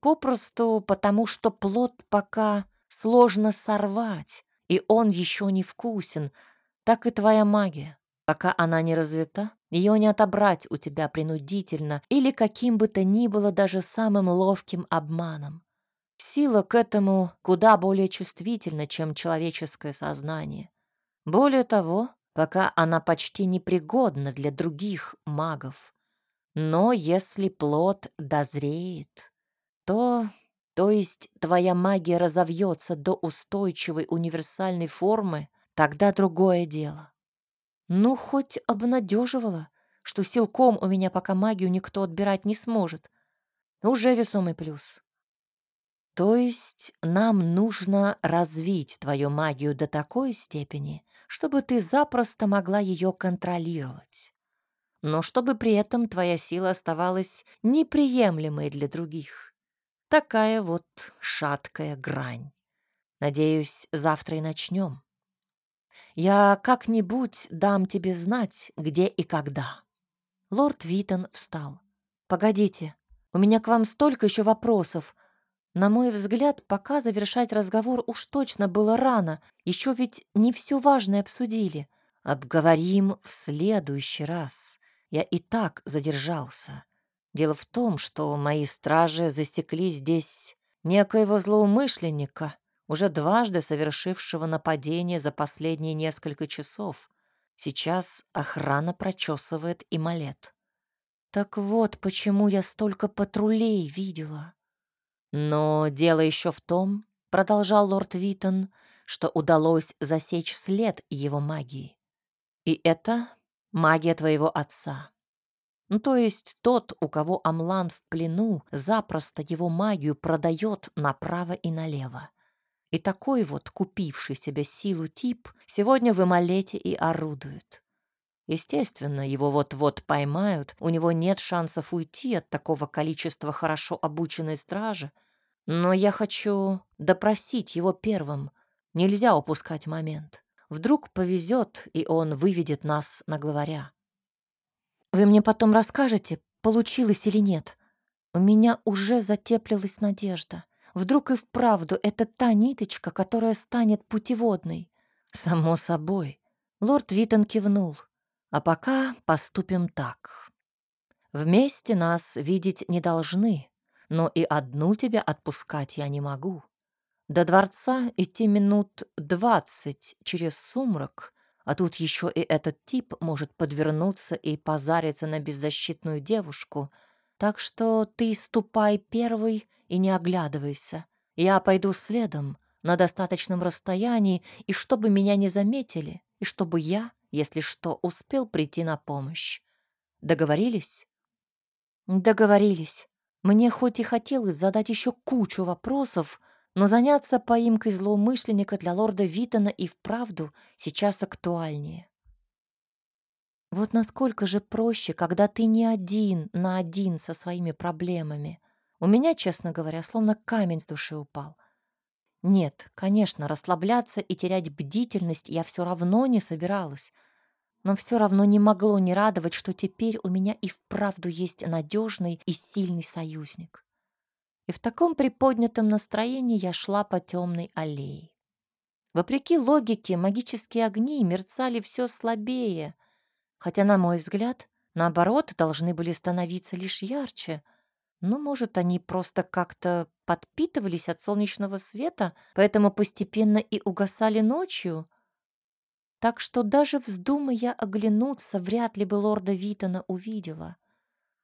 Попросту потому, что плод пока сложно сорвать, и он еще не вкусен, так и твоя магия. Пока она не развита, ее не отобрать у тебя принудительно или каким бы то ни было даже самым ловким обманом. Сила к этому куда более чувствительна, чем человеческое сознание. Более того, пока она почти непригодна для других магов. Но если плод дозреет, то... То есть твоя магия разовьется до устойчивой универсальной формы, тогда другое дело. Ну, хоть обнадеживала, что силком у меня пока магию никто отбирать не сможет. Уже весомый плюс. То есть нам нужно развить твою магию до такой степени, чтобы ты запросто могла ее контролировать. Но чтобы при этом твоя сила оставалась неприемлемой для других. Такая вот шаткая грань. Надеюсь, завтра и начнем. Я как-нибудь дам тебе знать, где и когда. Лорд Витон встал. Погодите, у меня к вам столько еще вопросов. На мой взгляд, пока завершать разговор уж точно было рано. Еще ведь не все важное обсудили. Обговорим в следующий раз. Я и так задержался. Дело в том, что мои стражи засекли здесь некоего злоумышленника, уже дважды совершившего нападение за последние несколько часов. Сейчас охрана прочесывает и малет. Так вот, почему я столько патрулей видела. Но дело еще в том, продолжал лорд Витон, что удалось засечь след его магии. И это магия твоего отца. Ну, то есть тот, у кого Амлан в плену, запросто его магию продает направо и налево. И такой вот, купивший себе силу тип, сегодня в Эмалете и орудует. Естественно, его вот-вот поймают, у него нет шансов уйти от такого количества хорошо обученной стражи. Но я хочу допросить его первым. Нельзя упускать момент. Вдруг повезет, и он выведет нас на главаря. Вы мне потом расскажете, получилось или нет. У меня уже затеплилась надежда. Вдруг и вправду это та ниточка, которая станет путеводной. Само собой. Лорд Витон кивнул. А пока поступим так. Вместе нас видеть не должны, но и одну тебя отпускать я не могу. До дворца идти минут двадцать через сумрак, а тут еще и этот тип может подвернуться и позариться на беззащитную девушку. Так что ты ступай первый и не оглядывайся. Я пойду следом на достаточном расстоянии, и чтобы меня не заметили, и чтобы я если что, успел прийти на помощь. Договорились? Договорились. Мне хоть и хотелось задать еще кучу вопросов, но заняться поимкой злоумышленника для лорда Витона и вправду сейчас актуальнее. Вот насколько же проще, когда ты не один на один со своими проблемами. У меня, честно говоря, словно камень с души упал. Нет, конечно, расслабляться и терять бдительность я все равно не собиралась, но все равно не могло не радовать, что теперь у меня и вправду есть надежный и сильный союзник. И в таком приподнятом настроении я шла по темной аллее. Вопреки логике, магические огни мерцали все слабее, хотя, на мой взгляд, наоборот, должны были становиться лишь ярче — ну, может, они просто как-то подпитывались от солнечного света, поэтому постепенно и угасали ночью. Так что даже вздумая оглянуться, вряд ли бы лорда Витона увидела.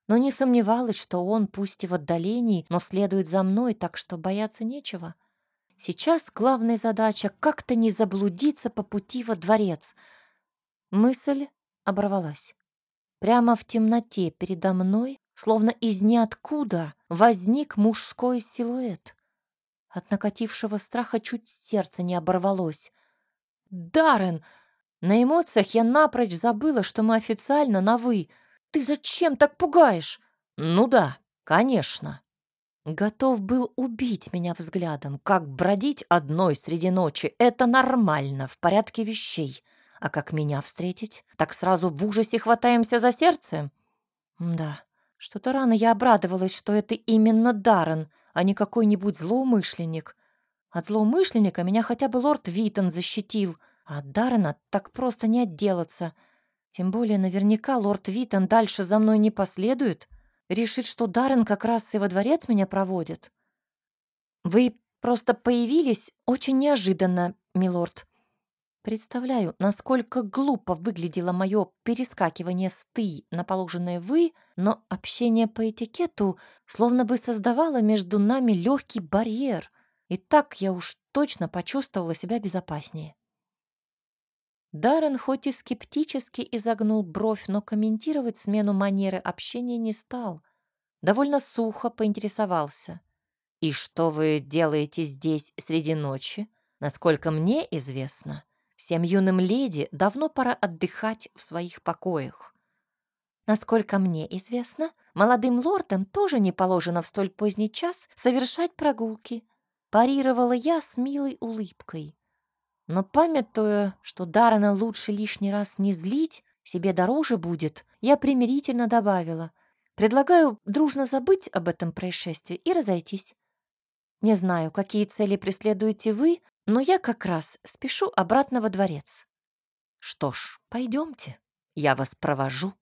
Но не сомневалась, что он, пусть и в отдалении, но следует за мной, так что бояться нечего. Сейчас главная задача — как-то не заблудиться по пути во дворец. Мысль оборвалась. Прямо в темноте передо мной Словно из ниоткуда возник мужской силуэт. От накатившего страха чуть сердце не оборвалось. «Даррен!» На эмоциях я напрочь забыла, что мы официально на «вы». «Ты зачем так пугаешь?» «Ну да, конечно». Готов был убить меня взглядом. Как бродить одной среди ночи — это нормально, в порядке вещей. А как меня встретить? Так сразу в ужасе хватаемся за сердце? Да, что-то рано я обрадовалась, что это именно Даррен, а не какой-нибудь злоумышленник. От злоумышленника меня хотя бы лорд Витон защитил, а от Даррена так просто не отделаться. Тем более наверняка лорд Витон дальше за мной не последует. Решит, что Даррен как раз и во дворец меня проводит. Вы просто появились очень неожиданно, милорд. Представляю, насколько глупо выглядело мое перескакивание с «ты» на положенное «вы», но общение по этикету словно бы создавало между нами легкий барьер, и так я уж точно почувствовала себя безопаснее. Даррен хоть и скептически изогнул бровь, но комментировать смену манеры общения не стал. Довольно сухо поинтересовался. «И что вы делаете здесь среди ночи? Насколько мне известно, Всем юным леди давно пора отдыхать в своих покоях. Насколько мне известно, молодым лордам тоже не положено в столь поздний час совершать прогулки. Парировала я с милой улыбкой. Но памятуя, что Дарана лучше лишний раз не злить, себе дороже будет, я примирительно добавила. Предлагаю дружно забыть об этом происшествии и разойтись. Не знаю, какие цели преследуете вы, но я как раз спешу обратно во дворец. Что ж, пойдемте, я вас провожу.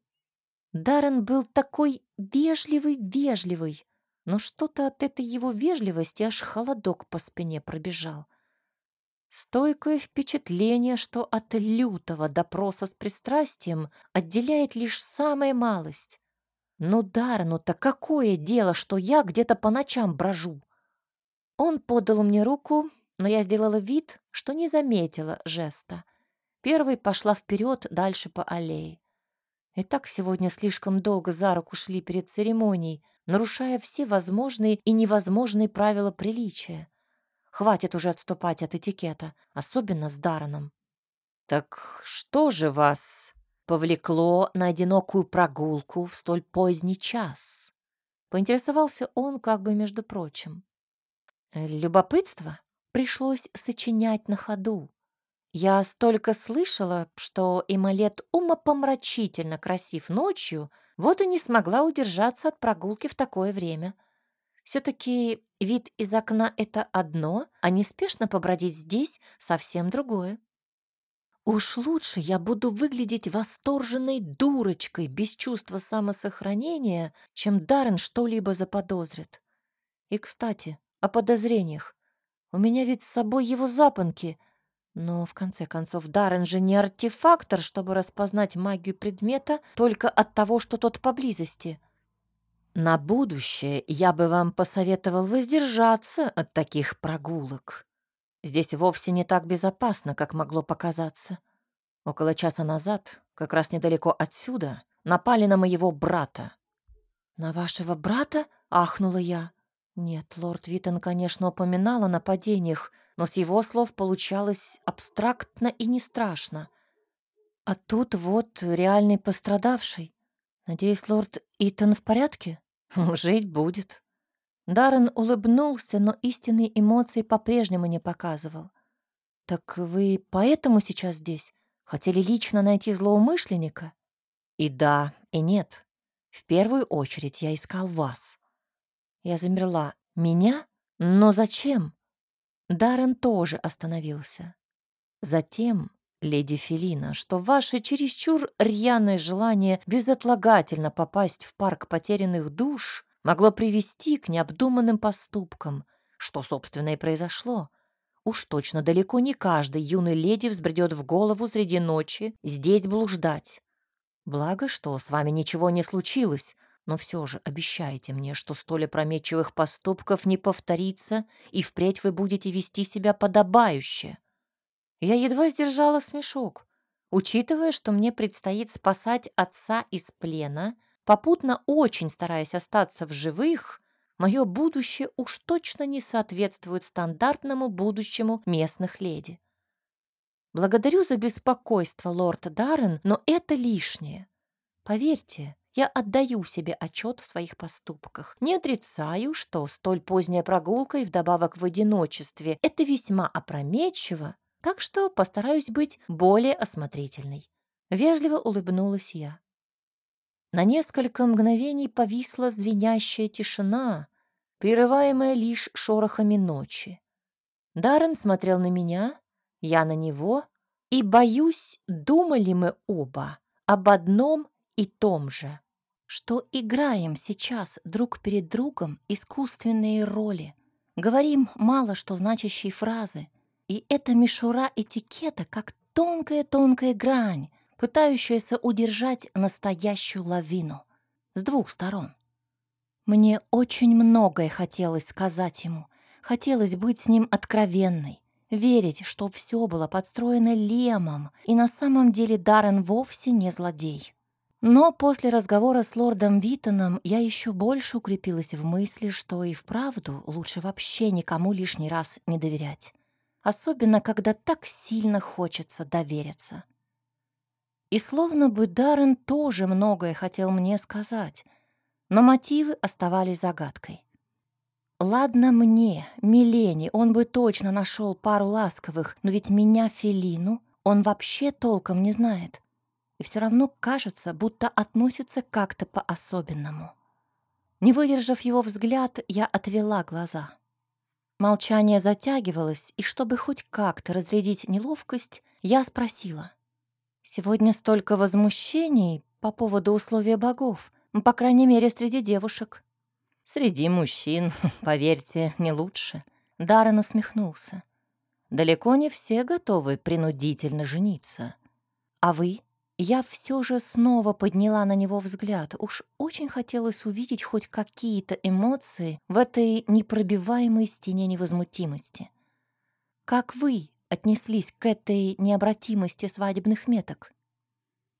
Даррен был такой вежливый-вежливый, но что-то от этой его вежливости аж холодок по спине пробежал. Стойкое впечатление, что от лютого допроса с пристрастием отделяет лишь самая малость. Ну, Дарну-то какое дело, что я где-то по ночам брожу? Он подал мне руку, но я сделала вид, что не заметила жеста. Первой пошла вперед дальше по аллее. И так сегодня слишком долго за руку шли перед церемонией, нарушая все возможные и невозможные правила приличия. Хватит уже отступать от этикета, особенно с Дараном. «Так что же вас повлекло на одинокую прогулку в столь поздний час?» Поинтересовался он как бы между прочим. «Любопытство?» пришлось сочинять на ходу. Я столько слышала, что Ималет умопомрачительно красив ночью, вот и не смогла удержаться от прогулки в такое время. Все-таки вид из окна — это одно, а неспешно побродить здесь — совсем другое. Уж лучше я буду выглядеть восторженной дурочкой без чувства самосохранения, чем Даррен что-либо заподозрит. И, кстати, о подозрениях. У меня ведь с собой его запонки. Но, в конце концов, Даррен же не артефактор, чтобы распознать магию предмета только от того, что тот поблизости. На будущее я бы вам посоветовал воздержаться от таких прогулок. Здесь вовсе не так безопасно, как могло показаться. Около часа назад, как раз недалеко отсюда, напали на моего брата. «На вашего брата?» — ахнула я. Нет, лорд Витон, конечно, упоминал о нападениях, но с его слов получалось абстрактно и не страшно. А тут вот реальный пострадавший. Надеюсь, лорд Итан в порядке? <laughs> Жить будет. Даррен улыбнулся, но истинные эмоции по-прежнему не показывал. «Так вы поэтому сейчас здесь? Хотели лично найти злоумышленника?» «И да, и нет. В первую очередь я искал вас». Я замерла. Меня? Но зачем? Даррен тоже остановился. Затем, леди Фелина, что ваше чересчур рьяное желание безотлагательно попасть в парк потерянных душ могло привести к необдуманным поступкам, что, собственно, и произошло. Уж точно далеко не каждой юной леди взбредет в голову среди ночи здесь блуждать. Благо, что с вами ничего не случилось, но все же обещайте мне, что столь опрометчивых поступков не повторится, и впредь вы будете вести себя подобающе. Я едва сдержала смешок, учитывая, что мне предстоит спасать отца из плена, попутно очень стараясь остаться в живых, мое будущее уж точно не соответствует стандартному будущему местных леди. Благодарю за беспокойство, лорд Даррен, но это лишнее. Поверьте, я отдаю себе отчет в своих поступках. Не отрицаю, что столь поздняя прогулка и вдобавок в одиночестве — это весьма опрометчиво, так что постараюсь быть более осмотрительной. Вежливо улыбнулась я. На несколько мгновений повисла звенящая тишина, прерываемая лишь шорохами ночи. Даррен смотрел на меня, я на него, и, боюсь, думали мы оба об одном и том же, что играем сейчас друг перед другом искусственные роли. Говорим мало что значащие фразы, и эта мишура этикета как тонкая-тонкая грань, пытающаяся удержать настоящую лавину с двух сторон. Мне очень многое хотелось сказать ему, хотелось быть с ним откровенной, верить, что все было подстроено Лемом, и на самом деле Даррен вовсе не злодей. Но после разговора с лордом Витоном я еще больше укрепилась в мысли, что и вправду лучше вообще никому лишний раз не доверять. Особенно, когда так сильно хочется довериться. И словно бы Даррен тоже многое хотел мне сказать, но мотивы оставались загадкой. Ладно мне, Милене, он бы точно нашел пару ласковых, но ведь меня, Фелину, он вообще толком не знает. И все равно кажется, будто относится как-то по-особенному. Не выдержав его взгляд, я отвела глаза. Молчание затягивалось, и чтобы хоть как-то разрядить неловкость, я спросила. «Сегодня столько возмущений по поводу условия богов, по крайней мере, среди девушек. Среди мужчин, <laughs> поверьте, не лучше. Даррен усмехнулся. Далеко не все готовы принудительно жениться. А вы? Я все же снова подняла на него взгляд. Уж очень хотелось увидеть хоть какие-то эмоции в этой непробиваемой стене невозмутимости. Как вы отнеслись к этой необратимости свадебных меток?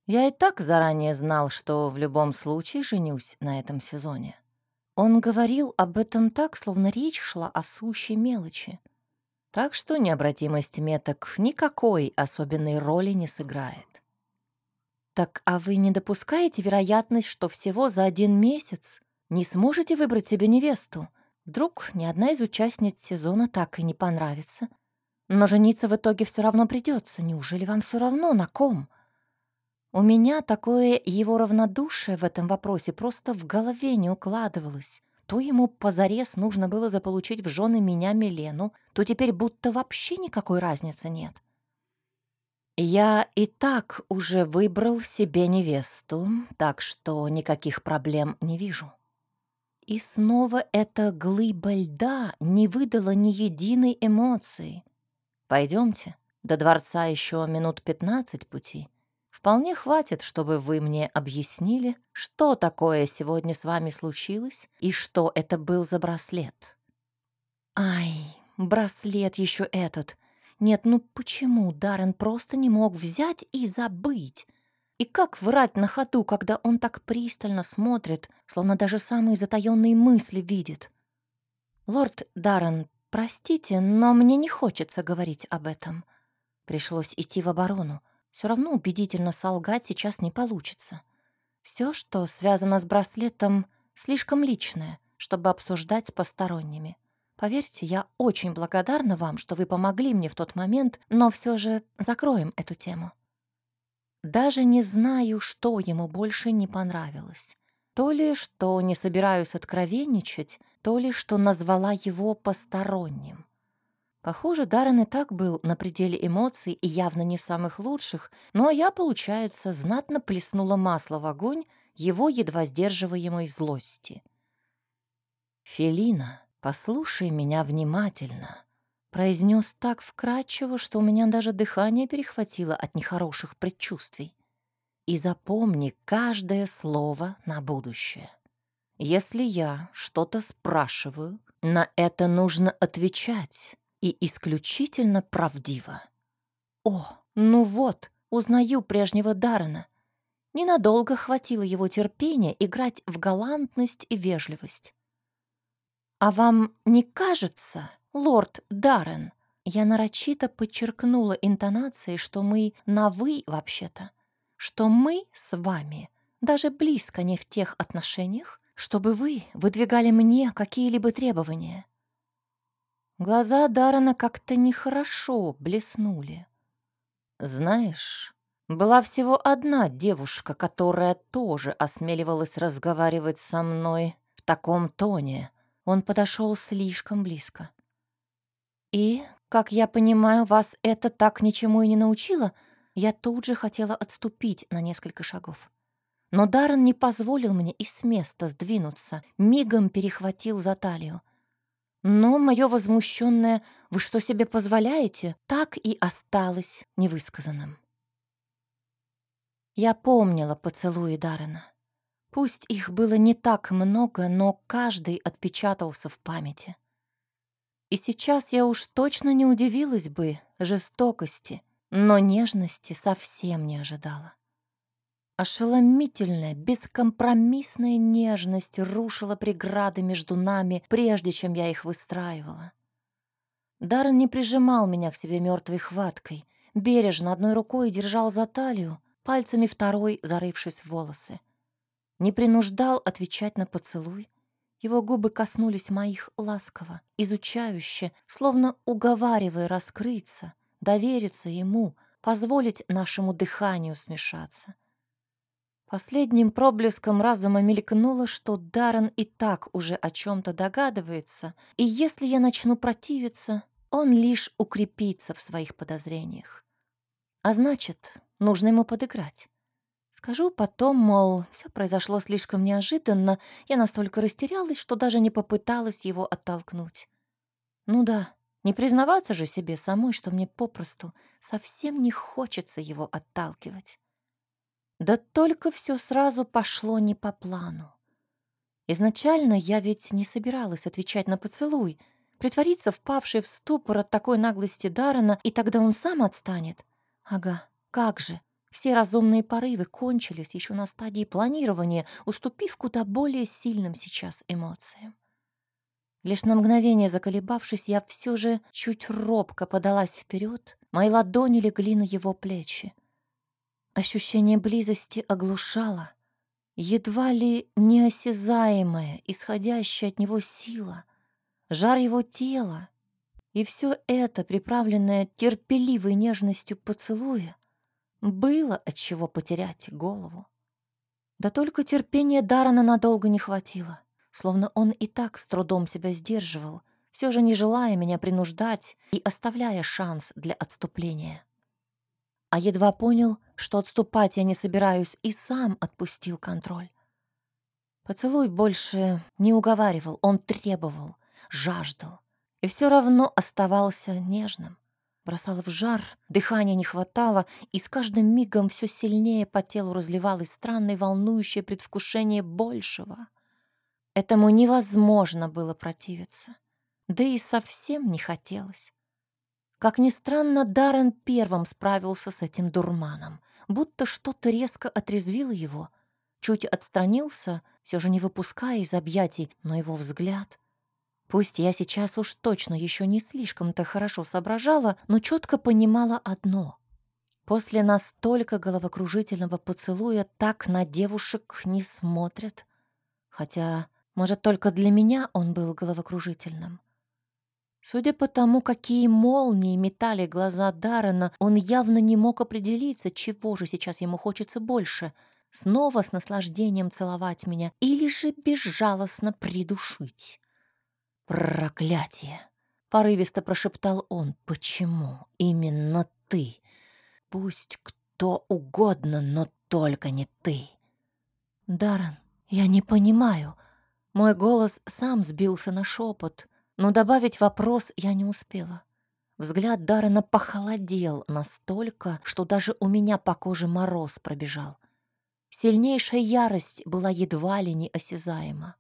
Я и так заранее знал, что в любом случае женюсь на этом сезоне. Он говорил об этом так, словно речь шла о сущей мелочи. Так что необратимость меток никакой особенной роли не сыграет. Так а вы не допускаете вероятность, что всего за один месяц не сможете выбрать себе невесту? Вдруг ни одна из участниц сезона так и не понравится? Но жениться в итоге все равно придется. Неужели вам все равно на ком? У меня такое его равнодушие в этом вопросе просто в голове не укладывалось. То ему позарез нужно было заполучить в жены меня Милену, то теперь будто вообще никакой разницы нет. Я и так уже выбрал себе невесту, так что никаких проблем не вижу. И снова эта глыба льда не выдала ни единой эмоции. Пойдемте, до дворца еще минут пятнадцать пути. Вполне хватит, чтобы вы мне объяснили, что такое сегодня с вами случилось и что это был за браслет. Ай, браслет еще этот. Нет, ну почему Даррен просто не мог взять и забыть? И как врать на ходу, когда он так пристально смотрит, словно даже самые затаённые мысли видит? Лорд Даррен, простите, но мне не хочется говорить об этом. Пришлось идти в оборону. Все равно убедительно солгать сейчас не получится. Все, что связано с браслетом, слишком личное, чтобы обсуждать с посторонними. Поверьте, я очень благодарна вам, что вы помогли мне в тот момент, но все же закроем эту тему. Даже не знаю, что ему больше не понравилось. То ли, что не собираюсь откровенничать, то ли, что назвала его посторонним. Похоже, Даррен и так был на пределе эмоций и явно не самых лучших, но я, получается, знатно плеснула масло в огонь его едва сдерживаемой злости. «Фелина, послушай меня внимательно», — произнес так вкрадчиво, что у меня даже дыхание перехватило от нехороших предчувствий. «И запомни каждое слово на будущее. Если я что-то спрашиваю, на это нужно отвечать» и исключительно правдиво. О, ну вот, узнаю прежнего Даррена. Ненадолго хватило его терпения играть в галантность и вежливость. «А вам не кажется, лорд Даррен?» Я нарочито подчеркнула интонацией, что мы на «вы» вообще-то, что мы с вами даже близко не в тех отношениях, чтобы вы выдвигали мне какие-либо требования. Глаза Дарана как-то нехорошо блеснули. «Знаешь, была всего одна девушка, которая тоже осмеливалась разговаривать со мной в таком тоне». Он подошел слишком близко. «И, как я понимаю, вас это так ничему и не научило?» Я тут же хотела отступить на несколько шагов. Но Даррен не позволил мне и с места сдвинуться, мигом перехватил за талию. Но мое возмущенное «Вы что себе позволяете?» так и осталось невысказанным. Я помнила поцелуи Даррена. Пусть их было не так много, но каждый отпечатался в памяти. И сейчас я уж точно не удивилась бы жестокости, но нежности совсем не ожидала. Ошеломительная, бескомпромиссная нежность рушила преграды между нами, прежде чем я их выстраивала. Даррен не прижимал меня к себе мертвой хваткой, бережно одной рукой держал за талию, пальцами второй зарывшись в волосы. Не принуждал отвечать на поцелуй, его губы коснулись моих ласково, изучающе, словно уговаривая раскрыться, довериться ему, позволить нашему дыханию смешаться. Последним проблеском разума мелькнуло, что Даррен и так уже о чем-то догадывается, и если я начну противиться, он лишь укрепится в своих подозрениях. А значит, нужно ему подыграть. Скажу потом, мол, все произошло слишком неожиданно, я настолько растерялась, что даже не попыталась его оттолкнуть. Ну да, не признаваться же себе самой, что мне попросту совсем не хочется его отталкивать. Да только все сразу пошло не по плану. Изначально я ведь не собиралась отвечать на поцелуй, притвориться впавшей в ступор от такой наглости Дарана, и тогда он сам отстанет. Ага, как же. Все разумные порывы кончились еще на стадии планирования, уступив куда более сильным сейчас эмоциям. Лишь на мгновение заколебавшись, я все же чуть робко подалась вперед, мои ладони легли на его плечи. Ощущение близости оглушало, едва ли неосязаемая, исходящая от него сила, жар его тела, и все это, приправленное терпеливой нежностью поцелуя, было от чего потерять голову. Да только терпения Дарана надолго не хватило, словно он и так с трудом себя сдерживал, все же не желая меня принуждать и оставляя шанс для отступления. А едва понял, что отступать я не собираюсь, и сам отпустил контроль. Поцелуй больше не уговаривал, он требовал, жаждал, и все равно оставался нежным бросала в жар, дыхания не хватало, и с каждым мигом все сильнее по телу разливалось странное волнующее предвкушение большего. Этому невозможно было противиться, да и совсем не хотелось. Как ни странно, Даррен первым справился с этим дурманом, будто что-то резко отрезвило его, чуть отстранился, все же не выпуская из объятий, но его взгляд Пусть я сейчас уж точно еще не слишком-то хорошо соображала, но четко понимала одно. После настолько головокружительного поцелуя так на девушек не смотрят. Хотя, может, только для меня он был головокружительным. Судя по тому, какие молнии метали глаза Даррена, он явно не мог определиться, чего же сейчас ему хочется больше — снова с наслаждением целовать меня или же безжалостно придушить. «Проклятие!» — порывисто прошептал он. «Почему именно ты? Пусть кто угодно, но только не ты!» «Даррен, я не понимаю». Мой голос сам сбился на шепот, но добавить вопрос я не успела. Взгляд Даррена похолодел настолько, что даже у меня по коже мороз пробежал. Сильнейшая ярость была едва ли не осязаема.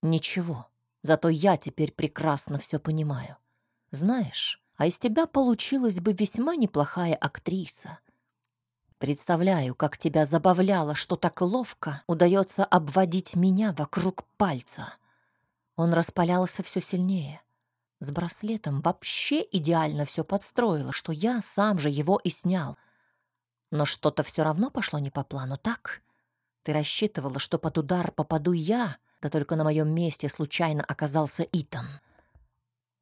Ничего, Зато я теперь прекрасно все понимаю. Знаешь, а из тебя получилась бы весьма неплохая актриса. Представляю, как тебя забавляло, что так ловко удается обводить меня вокруг пальца. Он распалялся все сильнее. С браслетом вообще идеально все подстроило, что я сам же его и снял. Но что-то все равно пошло не по плану, так? Ты рассчитывала, что под удар попаду я, да только на моем месте случайно оказался Итан.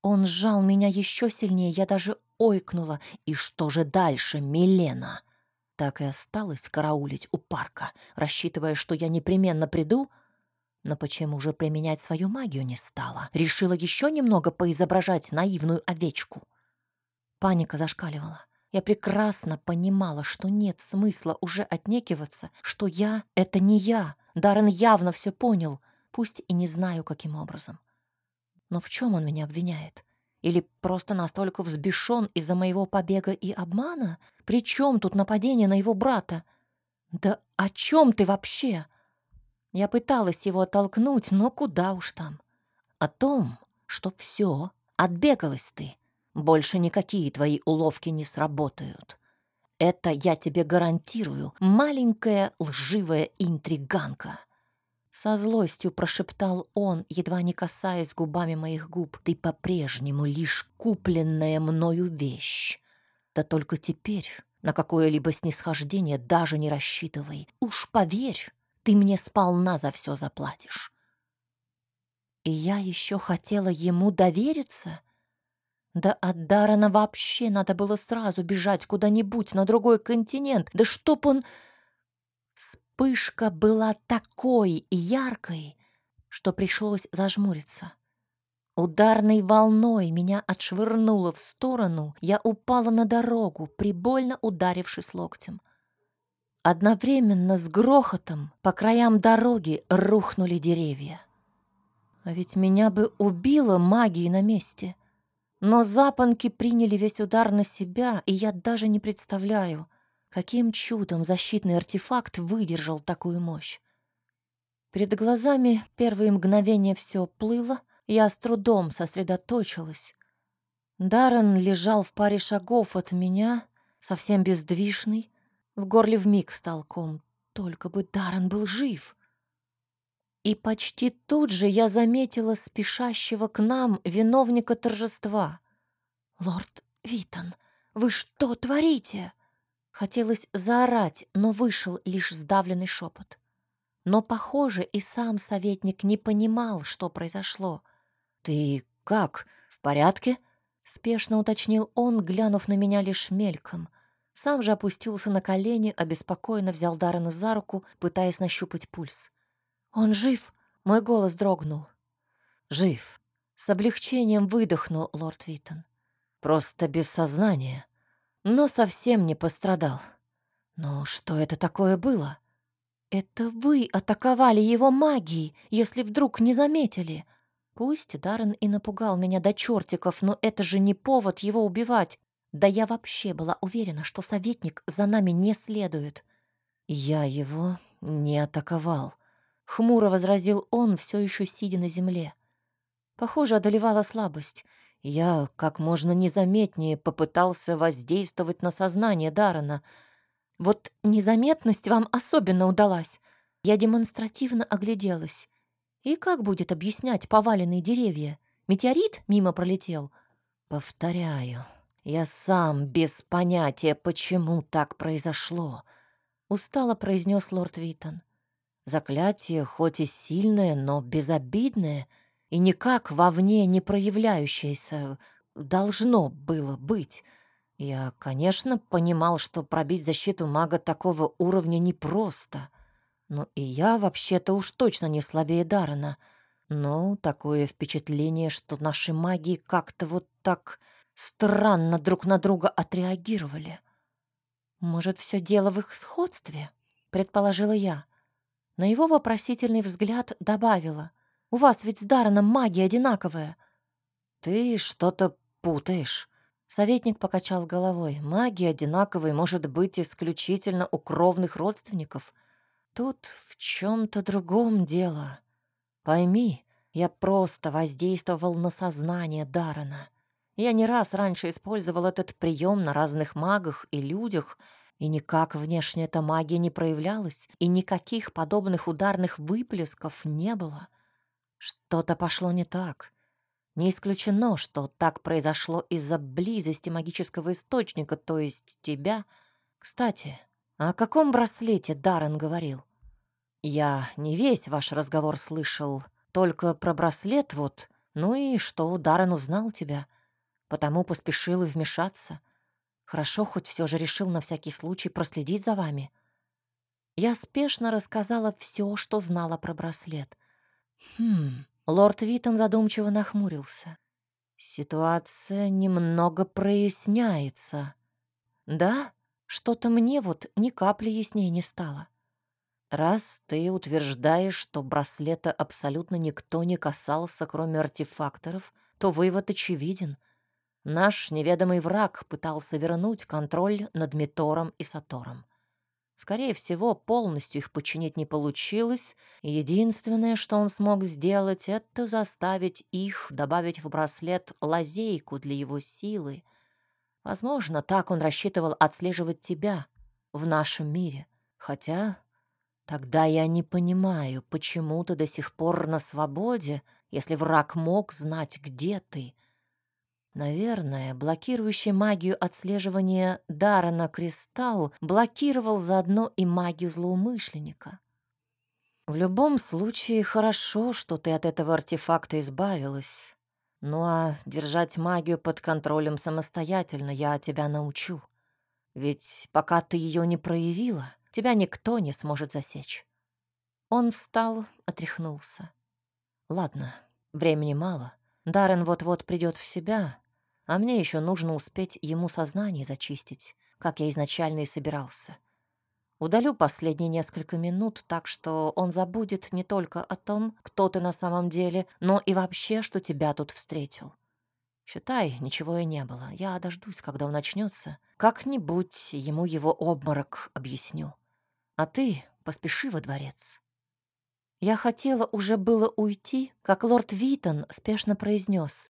Он сжал меня еще сильнее, я даже ойкнула. И что же дальше, Милена? Так и осталось караулить у парка, рассчитывая, что я непременно приду, но почему же применять свою магию не стала? Решила еще немного поизображать наивную овечку. Паника зашкаливала. Я прекрасно понимала, что нет смысла уже отнекиваться, что я — это не я. Даррен явно все понял, пусть и не знаю, каким образом. Но в чем он меня обвиняет? Или просто настолько взбешен из-за моего побега и обмана? При чем тут нападение на его брата? Да о чем ты вообще? Я пыталась его оттолкнуть, но куда уж там. О том, что все, отбегалась ты. Больше никакие твои уловки не сработают. Это я тебе гарантирую, маленькая лживая интриганка. Со злостью прошептал он, едва не касаясь губами моих губ. «Ты по-прежнему лишь купленная мною вещь. Да только теперь на какое-либо снисхождение даже не рассчитывай. Уж поверь, ты мне сполна за все заплатишь». И я еще хотела ему довериться? Да от Дарана вообще надо было сразу бежать куда-нибудь на другой континент. Да чтоб он... Вспышка была такой яркой, что пришлось зажмуриться. Ударной волной меня отшвырнуло в сторону, я упала на дорогу, прибольно ударившись локтем. Одновременно с грохотом по краям дороги рухнули деревья. А ведь меня бы убило магией на месте. Но запонки приняли весь удар на себя, и я даже не представляю, Каким чудом защитный артефакт выдержал такую мощь? Перед глазами первые мгновения все плыло, я с трудом сосредоточилась. Даррен лежал в паре шагов от меня, совсем бездвижный, в горле вмиг встал ком. Только бы Даррен был жив. И почти тут же я заметила спешащего к нам виновника торжества. «Лорд Витон, вы что творите?» Хотелось заорать, но вышел лишь сдавленный шепот. Но, похоже, и сам советник не понимал, что произошло. «Ты как, в порядке?» — спешно уточнил он, глянув на меня лишь мельком. Сам же опустился на колени, обеспокоенно взял Даррена за руку, пытаясь нащупать пульс. «Он жив?» — мой голос дрогнул. «Жив». С облегчением выдохнул лорд Виттон. «Просто без сознания но совсем не пострадал. Но что это такое было? Это вы атаковали его магией, если вдруг не заметили. Пусть Даррен и напугал меня до чертиков, но это же не повод его убивать. Да я вообще была уверена, что советник за нами не следует. Я его не атаковал. Хмуро возразил он, все еще сидя на земле. Похоже, одолевала слабость — я как можно незаметнее попытался воздействовать на сознание Дарана. Вот незаметность вам особенно удалась. Я демонстративно огляделась. И как будет объяснять поваленные деревья? Метеорит мимо пролетел? Повторяю, я сам без понятия, почему так произошло. Устало произнес лорд Витон. Заклятие хоть и сильное, но безобидное — и никак вовне не проявляющееся должно было быть. Я, конечно, понимал, что пробить защиту мага такого уровня непросто. Но и я вообще-то уж точно не слабее Дарана. Но такое впечатление, что наши маги как-то вот так странно друг на друга отреагировали. Может, все дело в их сходстве, предположила я. На его вопросительный взгляд добавила — у вас ведь с Дараном магия одинаковая». «Ты что-то путаешь». Советник покачал головой. «Магия одинаковой может быть исключительно у кровных родственников. Тут в чем-то другом дело. Пойми, я просто воздействовал на сознание Дарана. Я не раз раньше использовал этот прием на разных магах и людях, и никак внешне эта магия не проявлялась, и никаких подобных ударных выплесков не было. Что-то пошло не так. Не исключено, что так произошло из-за близости магического источника, то есть тебя. Кстати, о каком браслете Даррен говорил? Я не весь ваш разговор слышал, только про браслет вот, ну и что Даррен узнал тебя, потому поспешил и вмешаться. Хорошо, хоть все же решил на всякий случай проследить за вами. Я спешно рассказала все, что знала про браслет. Хм, лорд Витон задумчиво нахмурился. Ситуация немного проясняется. Да, что-то мне вот ни капли яснее не стало. Раз ты утверждаешь, что браслета абсолютно никто не касался, кроме артефакторов, то вывод очевиден. Наш неведомый враг пытался вернуть контроль над Митором и Сатором. Скорее всего, полностью их подчинить не получилось, единственное, что он смог сделать, это заставить их добавить в браслет лазейку для его силы. Возможно, так он рассчитывал отслеживать тебя в нашем мире. Хотя тогда я не понимаю, почему ты до сих пор на свободе, если враг мог знать, где ты — Наверное, блокирующий магию отслеживания дара на кристалл блокировал заодно и магию злоумышленника. В любом случае, хорошо, что ты от этого артефакта избавилась. Ну а держать магию под контролем самостоятельно я тебя научу. Ведь пока ты ее не проявила, тебя никто не сможет засечь. Он встал, отряхнулся. Ладно, времени мало. Даррен вот-вот придет в себя, а мне еще нужно успеть ему сознание зачистить, как я изначально и собирался. Удалю последние несколько минут, так что он забудет не только о том, кто ты на самом деле, но и вообще, что тебя тут встретил. Считай, ничего и не было. Я дождусь, когда он начнется. Как-нибудь ему его обморок объясню. А ты поспеши во дворец. Я хотела уже было уйти, как лорд Витон спешно произнес.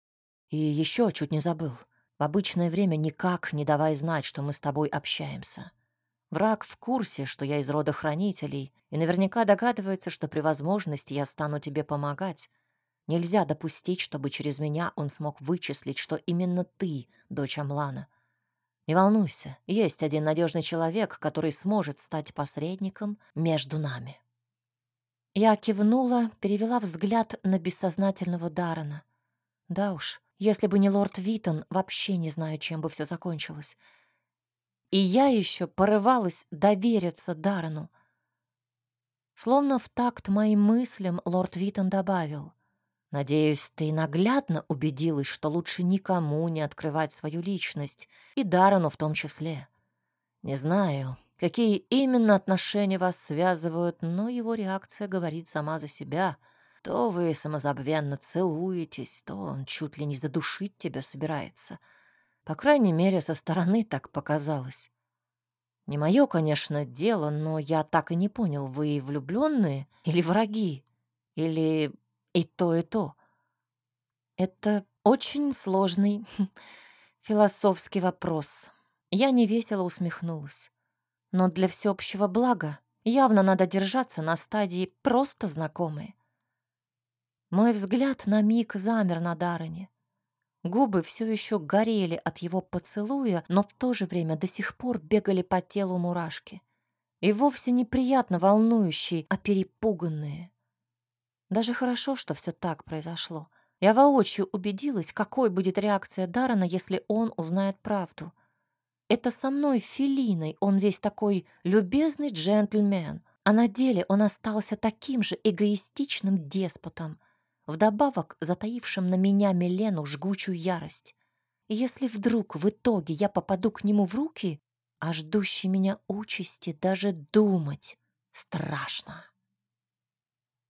И еще чуть не забыл. В обычное время никак не давай знать, что мы с тобой общаемся. Враг в курсе, что я из рода хранителей, и наверняка догадывается, что при возможности я стану тебе помогать. Нельзя допустить, чтобы через меня он смог вычислить, что именно ты дочь Амлана. Не волнуйся, есть один надежный человек, который сможет стать посредником между нами. Я кивнула, перевела взгляд на бессознательного Дарана. Да уж, если бы не лорд Витон, вообще не знаю, чем бы все закончилось. И я еще порывалась довериться Дарану. Словно в такт моим мыслям лорд Витон добавил. «Надеюсь, ты наглядно убедилась, что лучше никому не открывать свою личность, и Дарану в том числе. Не знаю, какие именно отношения вас связывают, но его реакция говорит сама за себя. То вы самозабвенно целуетесь, то он чуть ли не задушить тебя собирается. По крайней мере, со стороны так показалось. Не мое, конечно, дело, но я так и не понял, вы влюбленные или враги? Или и то, и то? Это очень сложный <laughs> философский вопрос. Я невесело усмехнулась. Но для всеобщего блага явно надо держаться на стадии просто знакомые. Мой взгляд на миг замер на Дарыне. Губы все еще горели от его поцелуя, но в то же время до сих пор бегали по телу мурашки. И вовсе неприятно волнующие, а перепуганные. Даже хорошо, что все так произошло. Я воочию убедилась, какой будет реакция Дарана, если он узнает правду. Это со мной, Филиной, он весь такой любезный джентльмен, а на деле он остался таким же эгоистичным деспотом, вдобавок затаившим на меня Милену жгучую ярость. Если вдруг в итоге я попаду к нему в руки, о ждущей меня участи даже думать страшно.